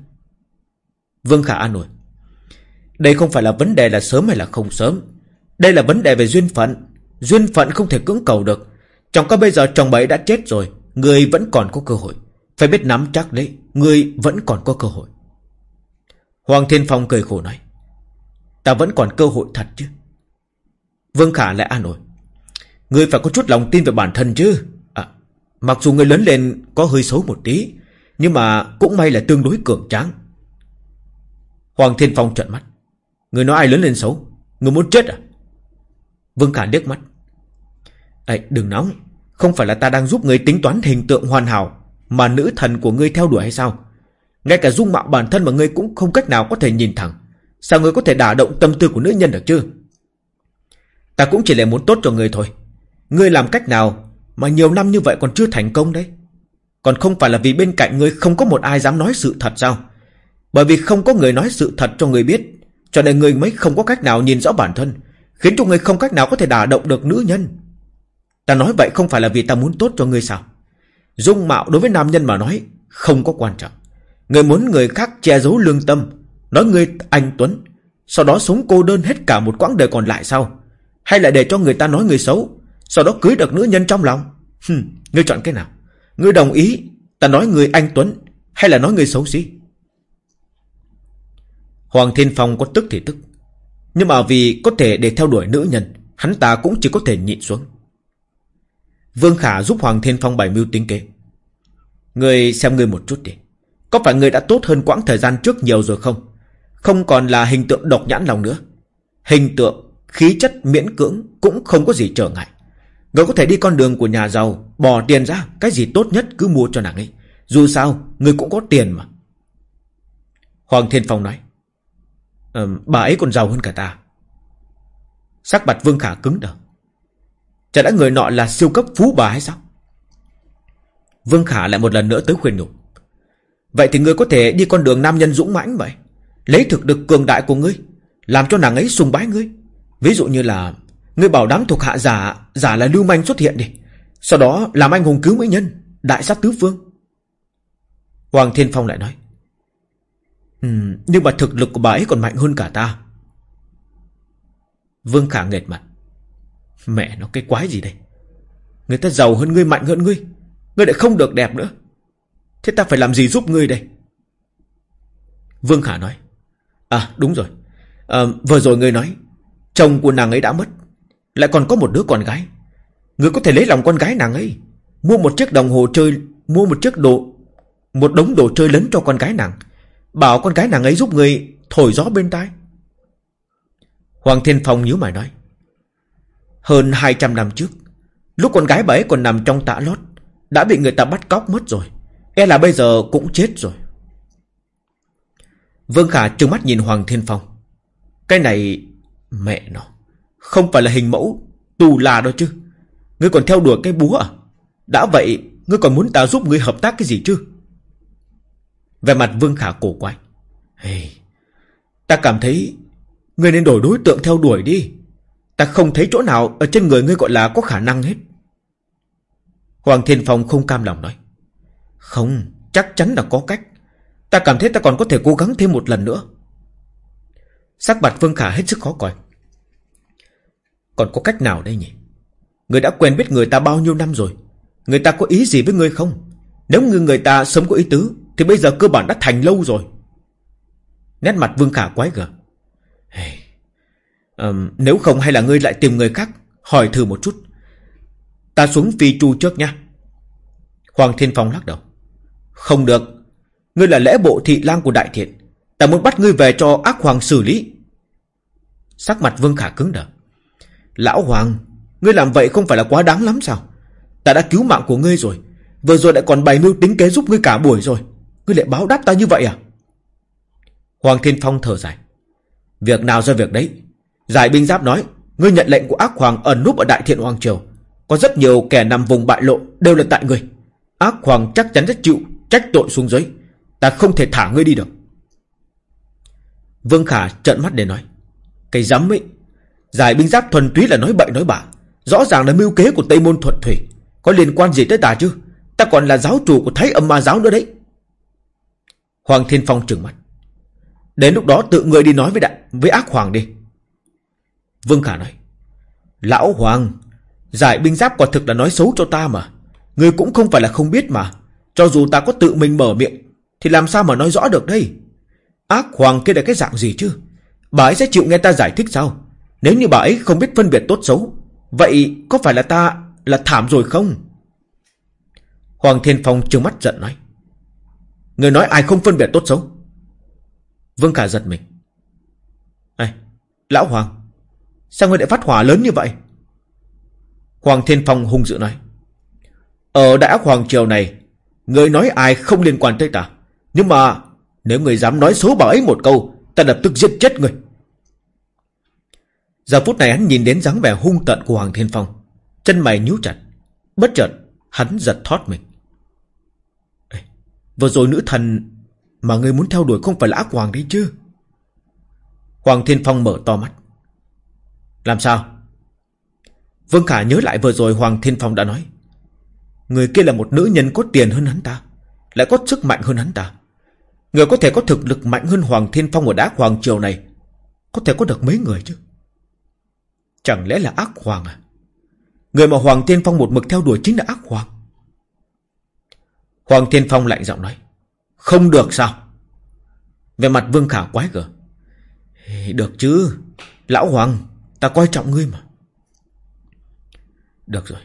Vương Khả an ủi. Đây không phải là vấn đề là sớm hay là không sớm. Đây là vấn đề về duyên phận. Duyên phận không thể cưỡng cầu được. Chẳng có bây giờ chồng bấy đã chết rồi Người vẫn còn có cơ hội. Phải biết nắm chắc đấy Người vẫn còn có cơ hội. Hoàng Thiên Phong cười khổ nói Ta vẫn còn cơ hội thật chứ. Vương Khả lại an ủi người phải có chút lòng tin về bản thân chứ. À, Mặc dù người lớn lên có hơi xấu một tí Nhưng mà cũng may là tương đối cường tráng. Hoàng Thiên Phong trợn mắt người nói ai lớn lên xấu? Người muốn chết à? Vương Khả liếc mắt Ê, đừng nóng. Không phải là ta đang giúp ngươi tính toán hình tượng hoàn hảo Mà nữ thần của ngươi theo đuổi hay sao? Ngay cả dung mạo bản thân mà ngươi cũng không cách nào có thể nhìn thẳng. Sao ngươi có thể đả động tâm tư của nữ nhân được chứ? Ta cũng chỉ là muốn tốt cho ngươi thôi. Ngươi làm cách nào Mà nhiều năm như vậy còn chưa thành công đấy? Còn không phải là vì bên cạnh ngươi Không có một ai dám nói sự thật sao? Bởi vì không có người nói sự thật cho ngươi biết Cho nên ngươi mới không có cách nào nhìn rõ bản thân Khiến cho ngươi không cách nào có thể đả động được nữ nhân. Ta nói vậy không phải là vì ta muốn tốt cho ngươi sao? Dung mạo đối với nam nhân mà nói Không có quan trọng. Người muốn người khác che giấu lương tâm Nói ngươi anh Tuấn Sau đó sống cô đơn hết cả một quãng đời còn lại sao? Hay là để cho người ta nói người xấu Sau đó cưới được nữ nhân trong lòng? Hừm, Ngươi chọn cái nào? Ngươi đồng ý Ta nói người anh Tuấn Hay là nói người xấu xí? Hoàng Thiên Phong có tức thì tức Nhưng mà vì có thể để theo đuổi nữ nhân Hắn ta cũng chỉ có thể nhịn xuống. Vương Khả giúp Hoàng Thiên Phong bày mưu tính kế. Người xem ngươi một chút đi. Có phải người đã tốt hơn quãng thời gian trước nhiều rồi không? Không còn là hình tượng độc nhãn lòng nữa. Hình tượng Khí chất miễn cưỡng Cũng không có gì trở ngại. Người có thể đi con đường của nhà giàu Bỏ tiền ra Cái gì tốt nhất cứ mua cho nàng ấy. Dù sao Người cũng có tiền mà. Hoàng Thiên Phong nói ờ, Bà ấy còn giàu hơn cả ta. Sắc mặt Vương Khả cứng đờ. Chả đã người nọ là siêu cấp phú bà hay sao? Vương Khả lại một lần nữa tới khuyên nhủ. Vậy thì ngươi có thể đi con đường nam nhân dũng mãnh vậy Lấy thực được cường đại của ngươi Làm cho nàng ấy sùng bái ngươi. Ví dụ như là Ngươi bảo đám thuộc hạ giả Giả là lưu manh xuất hiện đi Sau đó làm anh hùng cứu mỹ nhân Đại sát tứ phương. Hoàng Thiên Phong lại nói um, Nhưng mà thực lực của bà ấy còn mạnh hơn cả ta. Vương Khả nghệt mặt. Mẹ nó cái quái gì đây? Người ta giàu hơn ngươi mạnh hơn ngươi. Ngươi lại không được đẹp nữa. Thế ta phải làm gì giúp ngươi đây? Vương Khả nói. À đúng rồi. À, Vừa rồi ngươi nói Chồng của nàng ấy đã mất. Lại còn có một đứa con gái. Ngươi có thể lấy lòng con gái nàng ấy. Mua một chiếc đồng hồ chơi Mua một chiếc đồ Một đống đồ chơi lớn cho con gái nàng. Bảo con gái nàng ấy giúp ngươi thổi gió bên tai. Hoàng Thiên Phong nhíu mày nói hơn 200 năm trước Lúc con gái bà ấy còn nằm trong tã lót Đã bị người ta bắt cóc mất rồi. E là bây giờ cũng chết rồi. Vương Khả trừng mắt nhìn Hoàng Thiên Phong. Cái này Mẹ nó Không phải là hình mẫu Tù là đâu chứ. Ngươi còn theo đuổi cái búa à? Đã vậy Ngươi còn muốn ta giúp ngươi hợp tác cái gì chứ? Về mặt Vương Khả cổ quay hey, Ta cảm thấy Ngươi nên đổi đối tượng theo đuổi đi. Ta không thấy chỗ nào Ở trên người ngươi gọi là có khả năng hết. Hoàng Thiên Phong không cam lòng nói, Không, Chắc chắn là có cách. Ta cảm thấy ta còn có thể cố gắng thêm một lần nữa. Sắc mặt Vương Khả hết sức khó coi. Còn có cách nào đây nhỉ? Người đã quen biết người ta bao nhiêu năm rồi. Người ta có ý gì với ngươi không? Nếu như người ta sớm có ý tứ, Thì bây giờ cơ bản đã thành lâu rồi. Nét mặt Vương Khả quái gở. Hey um, Nếu không hay là ngươi lại tìm người khác Hỏi thử một chút. Ta xuống phi chu trước nha. Hoàng Thiên Phong lắc đầu. Không được. Ngươi là lễ bộ thị lang của đại thiện. Ta muốn bắt ngươi về cho ác hoàng xử lý. Sắc mặt Vương Khả cứng đờ. Lão Hoàng Ngươi làm vậy không phải là quá đáng lắm sao? Ta đã cứu mạng của ngươi rồi. Vừa rồi lại còn bày mưu tính kế giúp ngươi cả buổi rồi. Ngươi lại báo đáp ta như vậy à? Hoàng Thiên Phong thở dài. Việc nào ra việc đấy? Giải binh giáp nói, Ngươi nhận lệnh của ác hoàng ẩn núp ở đại thiện hoàng triều. Có rất nhiều kẻ nằm vùng bại lộ Đều là tại ngươi. Ác hoàng chắc chắn rất chịu, trách tội xuống dưới. Ta không thể thả ngươi đi được. Vương Khả trợn mắt để nói, Cái dám ấy, Giải binh giáp thuần túy là nói bậy nói bạ. Rõ ràng là mưu kế của Tây Môn Thuận Thủy. Có liên quan gì tới ta chứ? Ta còn là giáo chủ của Thái âm ma giáo nữa đấy. Hoàng Thiên Phong trừng mắt, Đến lúc đó tự người đi nói với đại, với ác hoàng đi. Vương Khả nói, Lão Hoàng, Giải binh giáp quả thực là nói xấu cho ta mà. Người cũng không phải là không biết mà. Cho dù ta có tự mình mở miệng, Thì làm sao mà nói rõ được đây? Ác hoàng kia là cái dạng gì chứ? Bà ấy sẽ chịu nghe ta giải thích sao? Nếu như bà ấy không biết phân biệt tốt xấu, Vậy có phải là ta là thảm rồi không? Hoàng Thiên Phong trừng mắt giận nói Người nói ai không phân biệt tốt xấu? Vương Khả giật mình, Này, Lão Hoàng Sao ngươi lại phát hỏa lớn như vậy? Hoàng Thiên Phong hung dữ nói. Ở Đại Ác Hoàng Triều này Người nói ai không liên quan tới ta. Nhưng mà Nếu người dám nói xấu bà ấy một câu Ta lập tức giết chết người. Giờ phút này hắn nhìn đến dáng vẻ hung tận của Hoàng Thiên Phong. Chân mày nhíu chặt Bất chợt hắn giật thoát mình. Ê, Vừa rồi nữ thần Mà người muốn theo đuổi không phải là ác hoàng đấy chứ? Hoàng Thiên Phong mở to mắt. Làm sao? Vương Khả nhớ lại vừa rồi Hoàng Thiên Phong đã nói. Người kia là một nữ nhân có tiền hơn hắn ta, Lại có sức mạnh hơn hắn ta. Người có thể có thực lực mạnh hơn Hoàng Thiên Phong ở đá Hoàng Triều này, Có thể có được mấy người chứ? Chẳng lẽ là ác hoàng à? Người mà Hoàng Thiên Phong một mực theo đuổi chính là ác hoàng. Hoàng Thiên Phong lạnh giọng nói, Không được sao? Về mặt Vương Khả quái gở, Được chứ, Lão Hoàng Ta coi trọng ngươi mà Được rồi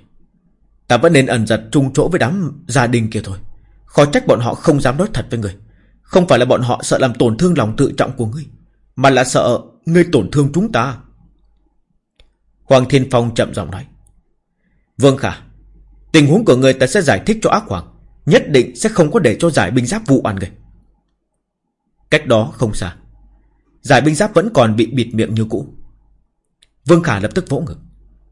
Ta vẫn nên ẩn giật chung chỗ với đám gia đình kia thôi Khó trách bọn họ không dám nói thật với người Không phải là bọn họ sợ làm tổn thương lòng tự trọng của ngươi Mà là sợ ngươi tổn thương chúng ta Hoàng Thiên Phong chậm giọng nói. Vương Khả, tình huống của người ta sẽ giải thích cho ác hoàng. Nhất định sẽ không có để cho giải binh giáp vụ oan người. Cách đó không xa. Giải binh giáp vẫn còn bị bịt miệng như cũ. Vương Khả lập tức vỗ ngực.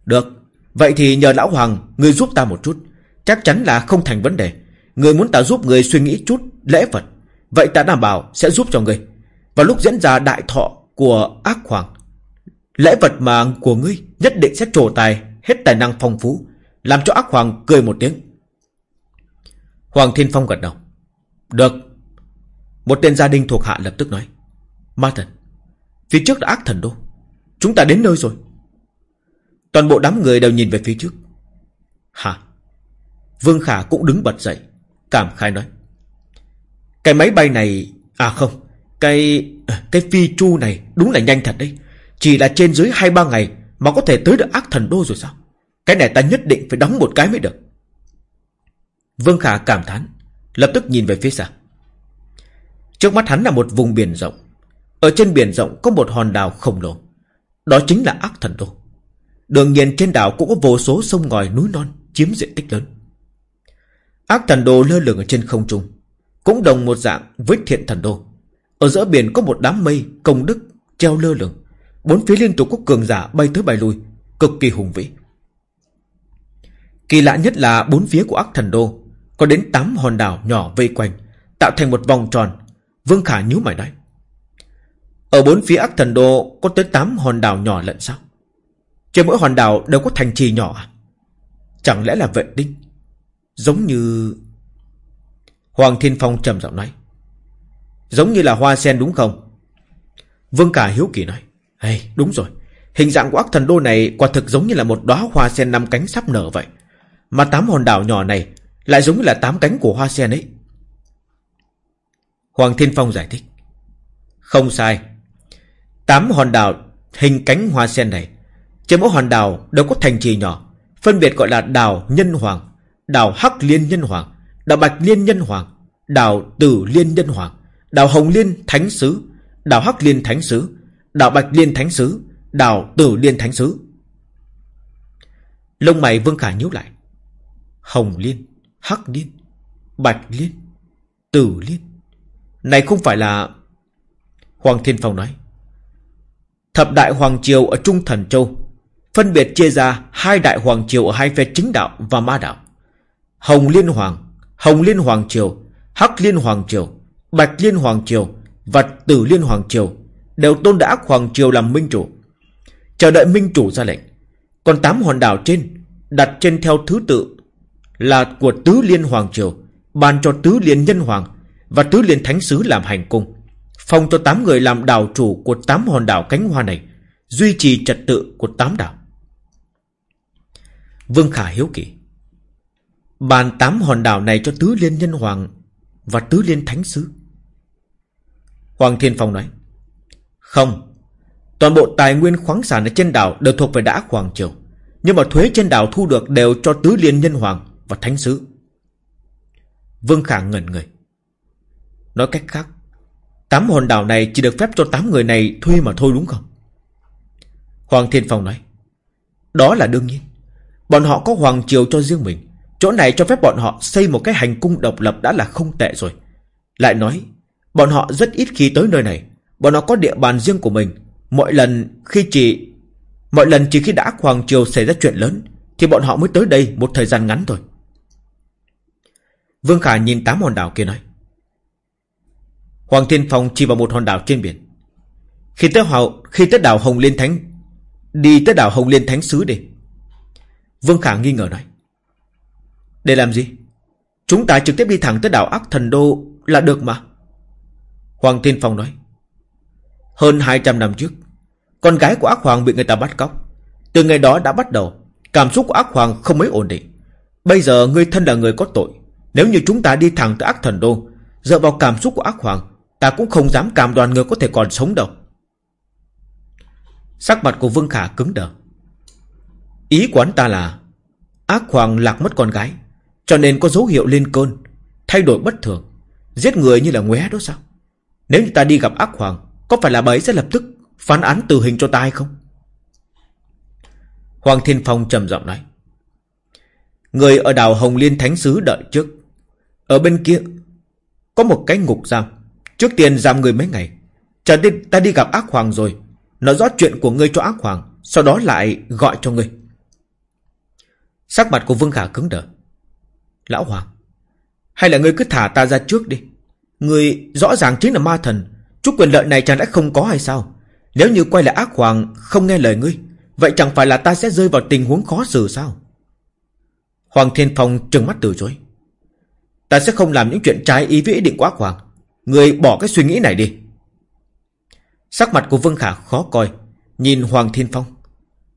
Được, vậy thì nhờ lão hoàng, người giúp ta một chút. Chắc chắn là không thành vấn đề. Người muốn ta giúp người suy nghĩ chút lễ vật. Vậy ta đảm bảo sẽ giúp cho người. Vào lúc diễn ra đại thọ của ác hoàng, Lễ vật mà của ngươi nhất định sẽ trổ tài hết tài năng phong phú, làm cho ác hoàng cười một tiếng. Hoàng Thiên Phong gật đầu. Được. Một tên gia đình thuộc hạ lập tức nói. Ma thần, phía trước là ác thần đô. Chúng ta đến nơi rồi. Toàn bộ đám người đều nhìn về phía trước. Hả? Vương Khả cũng đứng bật dậy, cảm khai nói. Cái máy bay này... À không, cái... Cái phi chu này đúng là nhanh thật đấy. Chỉ là trên dưới hai ba ngày Mà có thể tới được ác thần đô rồi sao Cái này ta nhất định phải đóng một cái mới được Vương Khả cảm thán Lập tức nhìn về phía xa Trước mắt hắn là một vùng biển rộng Ở trên biển rộng có một hòn đảo khổng lồ Đó chính là ác thần đô Đương nhiên trên đảo cũng có vô số sông ngòi núi non Chiếm diện tích lớn. Ác thần đồ lơ lửng ở trên không trung, Cũng đồng một dạng với thiện thần đô Ở giữa biển có một đám mây, công đức, treo lơ lửng. Bốn phía liên tục có cường giả bay tới bay lui, Cực kỳ hùng vĩ. Kỳ lạ nhất là bốn phía của ác thần đô Có đến tám hòn đảo nhỏ vây quanh, Tạo thành một vòng tròn. Vương Khả nhíu mày nói, Ở bốn phía ác thần đô Có tới tám hòn đảo nhỏ lận sao? Trên mỗi hòn đảo đều có thành trì nhỏ. Chẳng lẽ là vệ tinh Giống như Hoàng Thiên Phong trầm giọng nói. Giống như là hoa sen đúng không? Vương cả hiếu kỳ nói. Hey, Đúng rồi. Hình dạng của ác thần đô này quả thực giống như là một đóa hoa sen năm cánh sắp nở vậy. Mà tám hòn đảo nhỏ này Lại giống như là tám cánh của hoa sen ấy. Hoàng Thiên Phong giải thích. Không sai. Tám hòn đảo hình cánh hoa sen này trên mỗi hòn đảo đều có thành trì nhỏ Phân biệt gọi là đảo Nhân Hoàng Đảo Hắc Liên Nhân Hoàng Đảo Bạch Liên Nhân Hoàng Đảo Tử Liên Nhân Hoàng Đảo Hồng Liên Thánh Sứ Đảo Hắc Liên Thánh Sứ Đảo Bạch Liên Thánh Sứ Đảo Tử Liên Thánh Sứ Lông mày Vương Khả nhíu lại Hồng Liên, Hắc Liên, Bạch Liên, Tử Liên. Này không phải là... Hoàng Thiên Phong nói. Thập đại Hoàng Triều ở Trung Thần Châu phân biệt chia ra hai đại Hoàng Triều ở hai phe chính đạo và ma đạo. Hồng Liên Hoàng, Hồng Liên Hoàng Triều, Hắc Liên Hoàng Triều, Bạch Liên Hoàng Triều và Tử Liên Hoàng Triều đều tôn đã Hoàng Triều làm minh chủ. Chờ đợi minh chủ ra lệnh. Còn tám hòn đảo trên đặt trên theo thứ tự là của Tứ Liên Hoàng Triều, ban cho Tứ Liên Nhân Hoàng và Tứ Liên Thánh Sứ làm hành cung. Phong cho tám người làm đảo chủ của tám hòn đảo cánh hoa này, duy trì trật tự của tám đảo. Vương Khả hiếu kỳ. Bàn tám hòn đảo này cho Tứ Liên Nhân Hoàng và Tứ Liên Thánh Sứ. Hoàng Thiên Phong nói. Không, toàn bộ tài nguyên khoáng sản ở trên đảo đều thuộc về đã Hoàng Triều. Nhưng mà thuế trên đảo thu được đều cho Tứ Liên Nhân Hoàng và thánh sứ. Vương Khả ngẩn người. Nói cách khác, tám hòn đảo này chỉ được phép cho tám người này thuê mà thôi đúng không? Hoàng Thiên Phong nói. Đó là đương nhiên. Bọn họ có hoàng triều cho riêng mình. Chỗ này cho phép bọn họ xây một cái hành cung độc lập đã là không tệ rồi. Lại nói, bọn họ rất ít khi tới nơi này. Bọn họ có địa bàn riêng của mình. Mỗi lần khi chỉ... Mọi lần chỉ khi đã hoàng triều xảy ra chuyện lớn thì bọn họ mới tới đây một thời gian ngắn thôi. Vương Khả nhìn tám hòn đảo kia nói. Hoàng Thiên Phong chỉ vào một hòn đảo trên biển. Khi tới hào, khi tới đảo Hồng Liên Thánh, đi tới đảo Hồng Liên Thánh Sứ đi. Vương Khả nghi ngờ nói. Để làm gì? Chúng ta trực tiếp đi thẳng tới đảo Ác Thần Đô là được mà. Hoàng Thiên Phong nói. Hơn 200 năm trước, con gái của Ác Hoàng bị người ta bắt cóc. Từ ngày đó đã bắt đầu, cảm xúc của Ác Hoàng không mấy ổn định. Bây giờ ngươi thân là người có tội, nếu như chúng ta đi thẳng tới ác thần đô Dựa vào cảm xúc của ác hoàng Ta cũng không dám cảm đoàn người có thể còn sống đâu Sắc mặt của Vương Khả cứng đờ Ý của anh ta là Ác hoàng lạc mất con gái Cho nên có dấu hiệu lên cơn Thay đổi bất thường Giết người như là ngué đó sao? Nếu như ta đi gặp ác hoàng Có phải là bà ấy sẽ lập tức phán án tử hình cho ta hay không? Hoàng Thiên Phong trầm giọng nói Người ở đảo Hồng Liên Thánh Sứ đợi trước. Ở bên kia Có một cái ngục giam Trước tiên giam người mấy ngày Chờ đi, ta đi gặp ác hoàng rồi Nói rõ chuyện của ngươi cho ác hoàng Sau đó lại gọi cho ngươi. Sắc mặt của Vương Khả cứng đờ. Lão Hoàng, Hay là ngươi cứ thả ta ra trước đi. Ngươi rõ ràng chính là ma thần, Chút quyền lợi này chẳng lẽ không có hay sao? Nếu như quay lại ác hoàng không nghe lời ngươi, Vậy chẳng phải là ta sẽ rơi vào tình huống khó xử sao? Hoàng Thiên Phong trừng mắt từ chối. Ta sẽ không làm những chuyện trái ý với ý định của ác hoàng. Người bỏ cái suy nghĩ này đi. Sắc mặt của Vương Khả khó coi, Nhìn Hoàng Thiên Phong.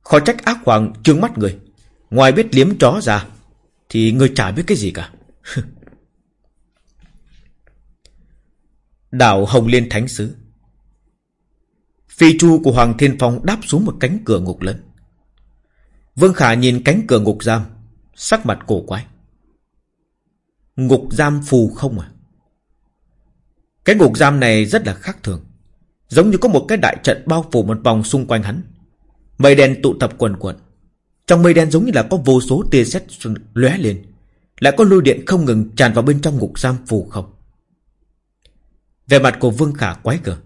Khó trách ác hoàng trừng mắt người. Ngoài biết liếm chó ra, Thì người chả biết cái gì cả Đảo Hồng Liên Thánh Sứ Phi chu của Hoàng Thiên Phong đáp xuống một cánh cửa ngục lớn Vương Khả nhìn cánh cửa ngục giam, Sắc mặt cổ quái Ngục giam phù không à? Cái ngục giam này rất là khác thường. Giống như có một cái đại trận bao phủ một vòng xung quanh hắn. Mây đen tụ tập quần quần. Trong mây đen giống như là có vô số tia sét lóe lên. Lại có lôi điện không ngừng tràn vào bên trong ngục giam phù không. Về mặt của Vương Khả quái cờ.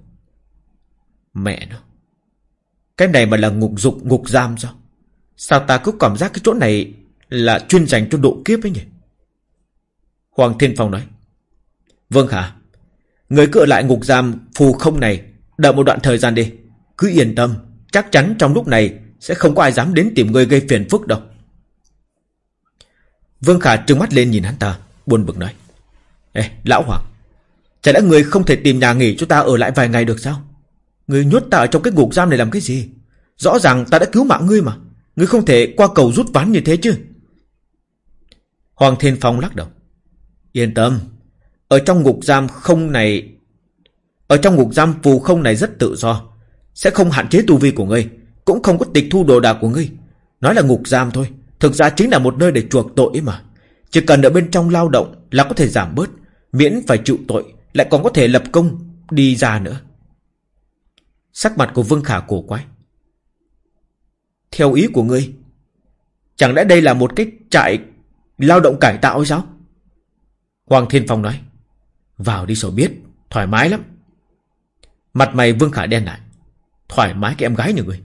Mẹ nó. Cái này mà là ngục dục, ngục giam sao? Sao ta cứ cảm giác cái chỗ này là chuyên dành cho độ kiếp ấy nhỉ Hoàng Thiên Phong nói vương khả, Người cứ ở lại ngục giam phù không này, Đợi một đoạn thời gian đi Cứ yên tâm, Chắc chắn trong lúc này sẽ không có ai dám đến tìm người gây phiền phức đâu. Vương Khả trừng mắt lên nhìn hắn ta, Buồn bực nói. Ê, lão Hoàng, Chả lẽ người không thể tìm nhà nghỉ cho ta ở lại vài ngày được sao? Người nhốt ta ở trong cái ngục giam này làm cái gì? Rõ ràng ta đã cứu mạng ngươi mà. Ngươi không thể qua cầu rút ván như thế chứ. Hoàng Thiên Phong lắc đầu. Yên tâm, Ở trong ngục giam không này, Ở trong ngục giam phù không này rất tự do, Sẽ không hạn chế tu vi của ngươi. Cũng không có tịch thu đồ đạc của ngươi. Nói là ngục giam thôi. Thực ra chính là một nơi để chuộc tội mà. Chỉ cần ở bên trong lao động là có thể giảm bớt, Miễn phải chịu tội, Lại còn có thể lập công đi ra nữa. Sắc mặt của Vương Khả cổ quái. Theo ý của ngươi, Chẳng lẽ đây là một cái trại Lao động cải tạo hay sao? Hoàng Thiên Phong nói. Vào đi rồi biết, Thoải mái lắm. Mặt mày Vương Khả đen lại. Thoải mái cái em gái nhà ngươi.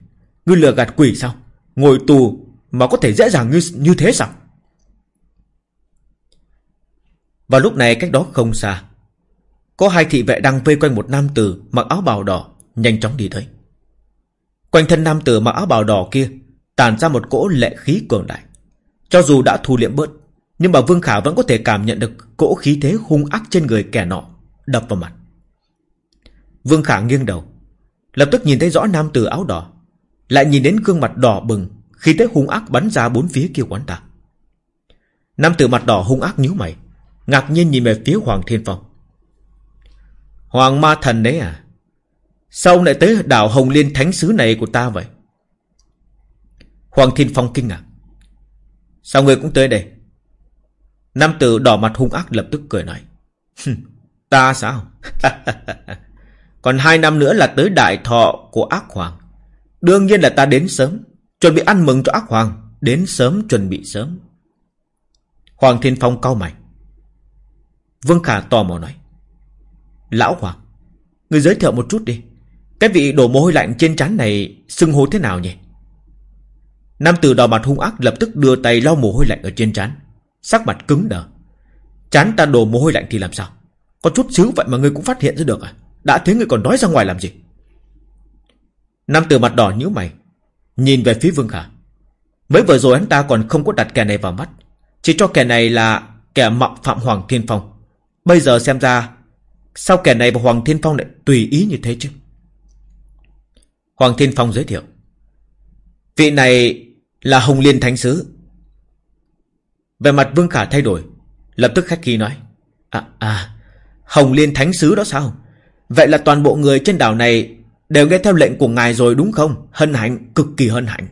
Ngươi lừa gạt quỷ sao? Ngồi tù mà có thể dễ dàng như, như thế sao? Vào lúc này cách đó không xa Có hai thị vệ đang vây quanh một nam tử Mặc áo bào đỏ Nhanh chóng đi tới. Quanh thân nam tử mặc áo bào đỏ kia Tàn ra một cỗ lệ khí cường đại. Cho dù đã thu liệm bớt Nhưng mà Vương Khả vẫn có thể cảm nhận được Cỗ khí thế hung ác trên người kẻ nọ Đập vào mặt. Vương Khả nghiêng đầu Lập tức nhìn thấy rõ nam tử áo đỏ. Lại nhìn đến gương mặt đỏ bừng, Khi tới hung ác bắn ra bốn phía kia quán ta Nam tử mặt đỏ hung ác nhíu mày, Ngạc nhiên nhìn về phía Hoàng Thiên Phong. Hoàng ma thần đấy à? Sao lại tới đảo Hồng Liên Thánh Sứ này của ta vậy? Hoàng Thiên Phong kinh ngạc. Sao người cũng tới đây? Nam tử đỏ mặt hung ác lập tức cười nói. Ta sao? Còn hai năm nữa là tới đại thọ của ác hoàng. Đương nhiên là ta đến sớm, Chuẩn bị ăn mừng cho ác hoàng, Đến sớm chuẩn bị sớm. Hoàng Thiên Phong cau mày. Vương Khả tò mò nói, Lão Hoàng, Người giới thiệu một chút đi, Cái vị đổ mồ hôi lạnh trên trán này Xưng hô thế nào nhỉ? Nam tử đỏ mặt hung ác lập tức đưa tay lau mồ hôi lạnh ở trên trán, Sắc mặt cứng đờ. Chán ta đổ mồ hôi lạnh thì làm sao? Có chút xíu vậy mà ngươi cũng phát hiện ra được à? Đã thế ngươi còn nói ra ngoài làm gì? Nam tử mặt đỏ nhíu mày, Nhìn về phía Vương Khả Mới vừa rồi hắn ta còn không có đặt kẻ này vào mắt, Chỉ cho kẻ này là kẻ mạo phạm Hoàng Thiên Phong. Bây giờ xem ra, Sao kẻ này và Hoàng Thiên Phong lại tùy ý như thế chứ? Hoàng Thiên Phong giới thiệu, Vị này là Hồng Liên Thánh Sứ. Về mặt Vương Khả thay đổi, Lập tức khách khí nói À à Hồng Liên Thánh Sứ đó sao? Vậy là toàn bộ người trên đảo này Đều nghe theo lệnh của ngài rồi đúng không? Hân hạnh, cực kỳ hân hạnh.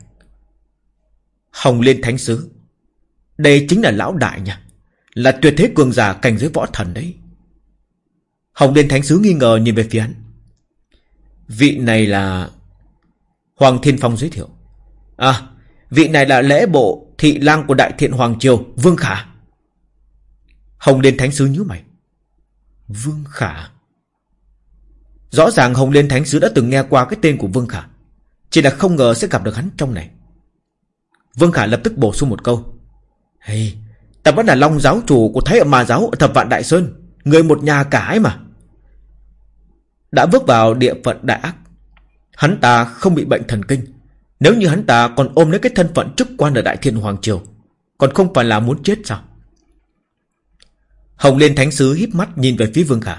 Hồng Liên Thánh Sứ, Đây chính là lão đại nha. Là tuyệt thế cường giả cảnh giới võ thần đấy. Hồng Liên Thánh Sứ nghi ngờ nhìn về phía hắn. Vị này là Hoàng Thiên Phong giới thiệu. À Vị này là lễ bộ thị lang của Đại Thiện Hoàng Triều, Vương Khả. Hồng Liên Thánh Sứ nhíu mày. Vương Khả? Rõ ràng Hồng Liên Thánh Sứ đã từng nghe qua cái tên của Vương Khả. Chỉ là không ngờ sẽ gặp được hắn trong này. Vương Khả lập tức bổ sung một câu. Hey, ta vẫn là Long giáo chủ của Thái Ma giáo ở Thập Vạn Đại Sơn. Người một nhà cả ấy mà. Đã bước vào địa phận đại ác. Hắn ta không bị bệnh thần kinh. Nếu như hắn ta còn ôm lấy cái thân phận chức quan ở Đại Thiên Hoàng Triều Còn không phải là muốn chết sao? Hồng Liên Thánh Sứ híp mắt nhìn về phía Vương Khả.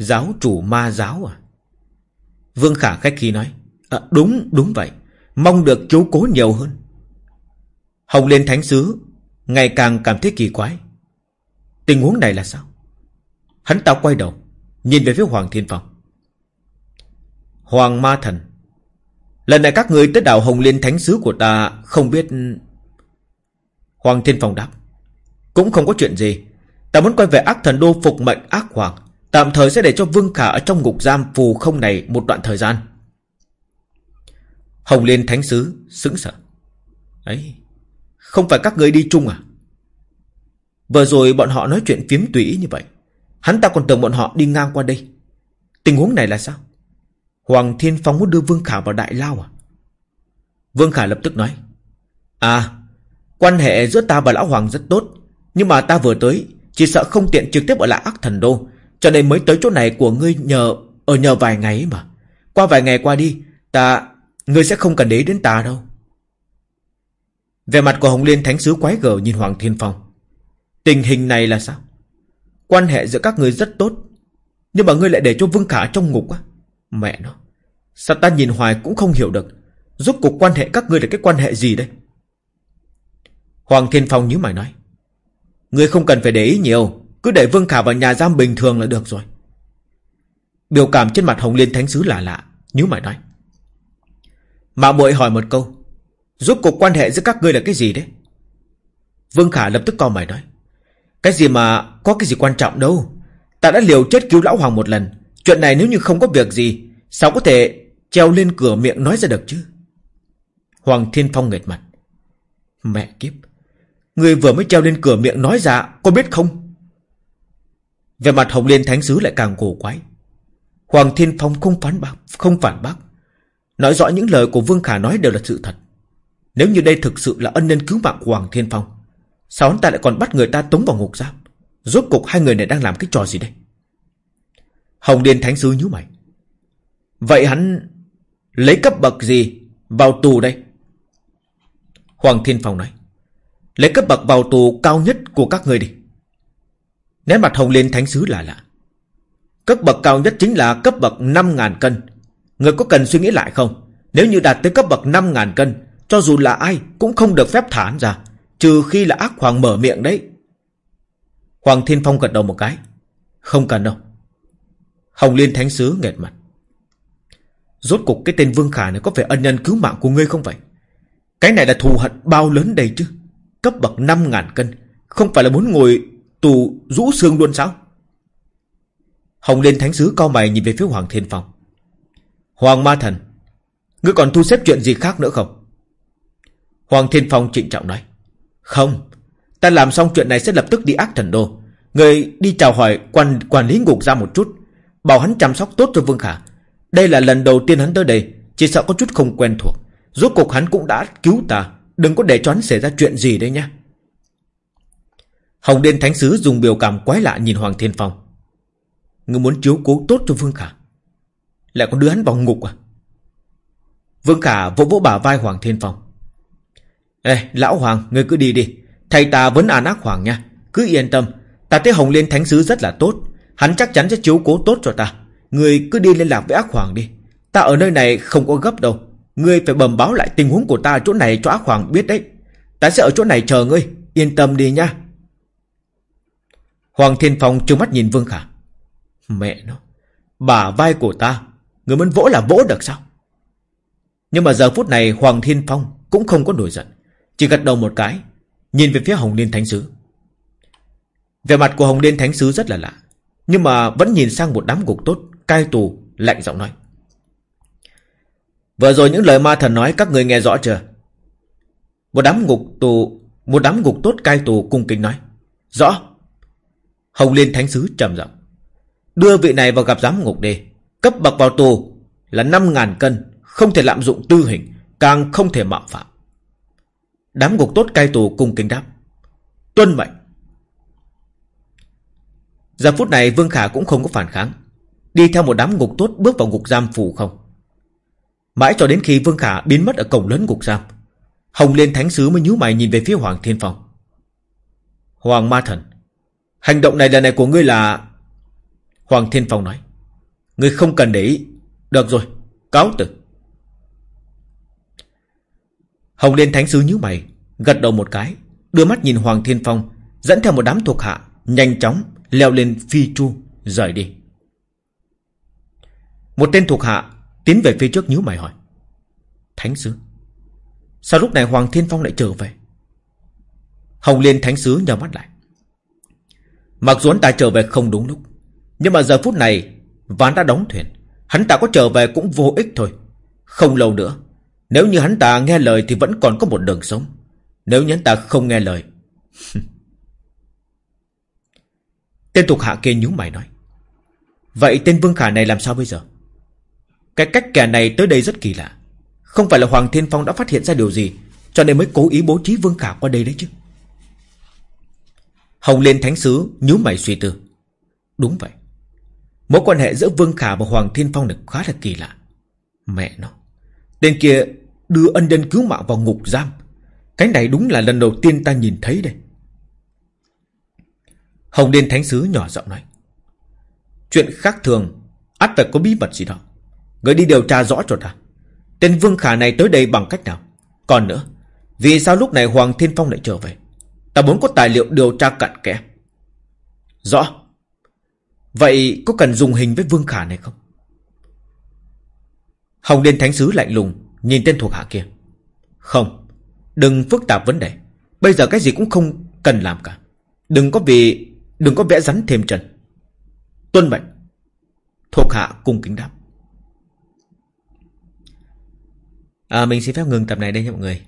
Giáo chủ ma giáo à? Vương Khả khách khí nói à, Đúng, đúng vậy. Mong được chiếu cố nhiều hơn. Hồng Liên Thánh Sứ Ngày càng cảm thấy kỳ quái. Tình huống này là sao? Hắn ta quay đầu Nhìn về phía Hoàng Thiên Phong. Hoàng Ma Thần Lần này các người tới đảo Hồng Liên Thánh Sứ của ta Không biết Hoàng Thiên Phong đáp Cũng không có chuyện gì. Ta muốn quay về ác thần đô phục mệnh ác hoàng. Tạm thời sẽ để cho Vương Khả ở trong ngục giam phù không này một đoạn thời gian. Hồng Liên Thánh Sứ sững sợ ấy, Không phải các người đi chung à? Vừa rồi bọn họ nói chuyện phiếm tùy ý như vậy. Hắn ta còn tưởng bọn họ đi ngang qua đây. Tình huống này là sao? Hoàng Thiên Phong muốn đưa Vương Khả vào Đại Lao à? Vương Khả lập tức nói. À Quan hệ giữa ta và Lão Hoàng rất tốt. Nhưng mà ta vừa tới, Chỉ sợ không tiện trực tiếp ở lại ác thần đô. Cho nên mới tới chỗ này của ngươi nhờ Ở nhờ vài ngày mà. Qua vài ngày qua đi, Ta, Ngươi sẽ không cần để ý đến ta đâu. Về mặt của Hồng Liên Thánh Sứ quái gở nhìn Hoàng Thiên Phong. Tình hình này là sao? Quan hệ giữa các người rất tốt, Nhưng mà ngươi lại để cho Vương Khả trong ngục á. Mẹ nó, Sao ta nhìn hoài cũng không hiểu được. Rốt cuộc quan hệ các ngươi là cái quan hệ gì đây? Hoàng Thiên Phong nhíu mày nói, Ngươi không cần phải để ý nhiều. Cứ để Vương Khả vào nhà giam bình thường là được rồi. Biểu cảm trên mặt Hồng Liên Thánh Sứ lạ lạ Nhớ mày nói. Mà muội hỏi một câu, Rốt cuộc quan hệ giữa các ngươi là cái gì đấy? Vương Khả lập tức co mày nói, Cái gì mà có cái gì quan trọng đâu. Ta đã liều chết cứu lão hoàng một lần. Chuyện này nếu như không có việc gì, Sao có thể treo lên cửa miệng nói ra được chứ? Hoàng Thiên Phong nghệt mặt, Mẹ kiếp Người vừa mới treo lên cửa miệng nói ra, Có biết không? Về mặt Hồng Liên Thánh Sứ lại càng cổ quái. Hoàng Thiên Phong không phản bác, Không phản bác. Nói rõ những lời của Vương Khả nói đều là sự thật. Nếu như đây thực sự là ân nhân cứu mạng của Hoàng Thiên Phong, Sao hắn ta lại còn bắt người ta tống vào ngục giam? Rốt cục hai người này đang làm cái trò gì đây? Hồng Liên Thánh Sứ nhíu mày. Vậy hắn Lấy cấp bậc gì Vào tù đây? Hoàng Thiên Phong nói. Lấy cấp bậc vào tù cao nhất của các người đi. Nét mặt Hồng Liên Thánh Sứ là lạ. Cấp bậc cao nhất chính là cấp bậc 5.000 cân. Người có cần suy nghĩ lại không? Nếu như đạt tới cấp bậc 5.000 cân, Cho dù là ai cũng không được phép thả ra, Trừ khi là ác hoàng mở miệng đấy. Hoàng Thiên Phong gật đầu một cái. Không cần đâu. Hồng Liên Thánh Sứ nghẹt mặt. Rốt cục cái tên Vương Khả này có phải ân nhân cứu mạng của ngươi không vậy? Cái này là thù hận bao lớn đây chứ? Cấp bậc 5.000 cân, Không phải là muốn ngồi tù rũ xương luôn sao? Hồng Liên Thánh Sứ cao mày nhìn về phía Hoàng Thiên Phong. Hoàng Ma Thần Ngươi còn thu xếp chuyện gì khác nữa không? Hoàng Thiên Phong trịnh trọng nói. Không Ta làm xong chuyện này sẽ lập tức đi ác thần đô. Người đi chào hỏi quản, quản lý ngục ra một chút Bảo hắn chăm sóc tốt cho Vương Khả. Đây là lần đầu tiên hắn tới đây Chỉ sợ có chút không quen thuộc. Rốt cuộc hắn cũng đã cứu ta Đừng có để cho hắn xảy ra chuyện gì đấy nhá. Hồng Điên Thánh Sứ dùng biểu cảm quái lạ nhìn Hoàng Thiên Phong. Ngươi muốn chiếu cố tốt cho Vương Khả? Lại còn đưa hắn vào ngục à? Vương Khả vỗ vỗ bả vai Hoàng Thiên Phong. Ê, lão Hoàng, Ngươi cứ đi đi. Thầy ta vẫn an ác Hoàng nha. Cứ yên tâm. Ta thấy Hồng Liên Thánh Sứ rất là tốt. Hắn chắc chắn sẽ chiếu cố tốt cho ta. Ngươi cứ đi liên lạc với ác Hoàng đi. Ta ở nơi này không có gấp đâu. Ngươi phải bầm báo lại tình huống của ta chỗ này cho ác Hoàng biết đấy. Ta sẽ ở chỗ này chờ ngươi. Yên tâm đi nha. Hoàng Thiên Phong trừng mắt nhìn Vương Khả. Mẹ nó, Bả vai của ta, Người muốn vỗ là vỗ được sao? Nhưng mà giờ phút này Hoàng Thiên Phong Cũng không có nổi giận, Chỉ gật đầu một cái, Nhìn về phía Hồng Liên Thánh Sứ. Về mặt của Hồng Liên Thánh Sứ rất là lạ, Nhưng mà vẫn nhìn sang một đám gục tốt, Cai tù, lạnh giọng nói. Vừa rồi những lời ma thần nói Các người nghe rõ chưa? Một đám ngục tù, Một đám ngục tốt cai tù cung kính nói. Rõ. Hồng Liên Thánh Sứ trầm giọng. Đưa vị này vào gặp giám ngục đề Cấp bậc vào tù là 5.000 cân, Không thể lạm dụng tư hình, Càng không thể mạo phạm. Đám ngục tốt cai tù cùng kính đáp. Tuân mệnh. Giờ phút này Vương Khả cũng không có phản kháng. Đi theo một đám ngục tốt bước vào ngục giam phủ không. Mãi cho đến khi Vương Khả biến mất ở cổng lớn ngục giam, Hồng Liên Thánh Sứ mới nhíu mày nhìn về phía Hoàng Thiên Phong. Hoàng Ma Thần Hành động này lần này của ngươi là Hoàng Thiên Phong nói. Ngươi không cần để ý. Được rồi, cáo từ. Hồng Liên Thánh Sứ nhíu mày Gật đầu một cái Đưa mắt nhìn Hoàng Thiên Phong Dẫn theo một đám thuộc hạ Nhanh chóng leo lên phi chu Rời đi. Một tên thuộc hạ Tiến về phía trước nhíu mày hỏi. Thánh Sứ Sao lúc này Hoàng Thiên Phong lại trở về? Hồng Liên Thánh Sứ nhờ mắt lại. Mặc dù hắn ta trở về không đúng lúc, Nhưng mà giờ phút này, Ván đã đóng thuyền. Hắn ta có trở về cũng vô ích thôi. Không lâu nữa, Nếu như hắn ta nghe lời thì vẫn còn có một đường sống. Nếu như hắn ta không nghe lời, Tên thuộc hạ kia nhíu mày nói, Vậy tên Vương Khả này làm sao bây giờ? Cái cách kẻ này tới đây rất kỳ lạ. Không phải là Hoàng Thiên Phong đã phát hiện ra điều gì, Cho nên mới cố ý bố trí Vương Khả qua đây đấy chứ. Hồng Liên Thánh Sứ nhíu mày suy tư. Đúng vậy. Mối quan hệ giữa Vương Khả và Hoàng Thiên Phong này khá là kỳ lạ. Mẹ nó. Tên kia đưa ân nhân cứu mạng vào ngục giam. Cái này đúng là lần đầu tiên ta nhìn thấy đây. Hồng Liên Thánh Sứ nhỏ giọng nói. Chuyện khác thường, ắt phải có bí mật gì đó. Người đi điều tra rõ cho ta. Tên Vương Khả này tới đây bằng cách nào? Còn nữa, Vì sao lúc này Hoàng Thiên Phong lại trở về? Ta muốn có tài liệu điều tra cặn kẽ. Rõ. Vậy có cần dùng hình với Vương Khả này không? Hồng Liên Thánh Sứ lạnh lùng Nhìn tên thuộc hạ kia. Không Đừng phức tạp vấn đề. Bây giờ cái gì cũng không cần làm cả. Đừng có vì Đừng có vẽ rắn thêm trần. Tuân mệnh. Thuộc hạ cung kính đáp. À, Mình xin phép ngừng tập này đây nha mọi người.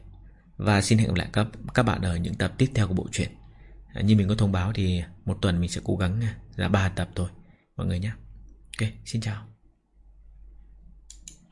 Và xin hẹn gặp lại các, các bạn ở những tập tiếp theo của bộ truyện. À, Như mình có thông báo thì Một tuần mình sẽ cố gắng à, ra ba tập thôi. Mọi người nhé. Ok xin chào.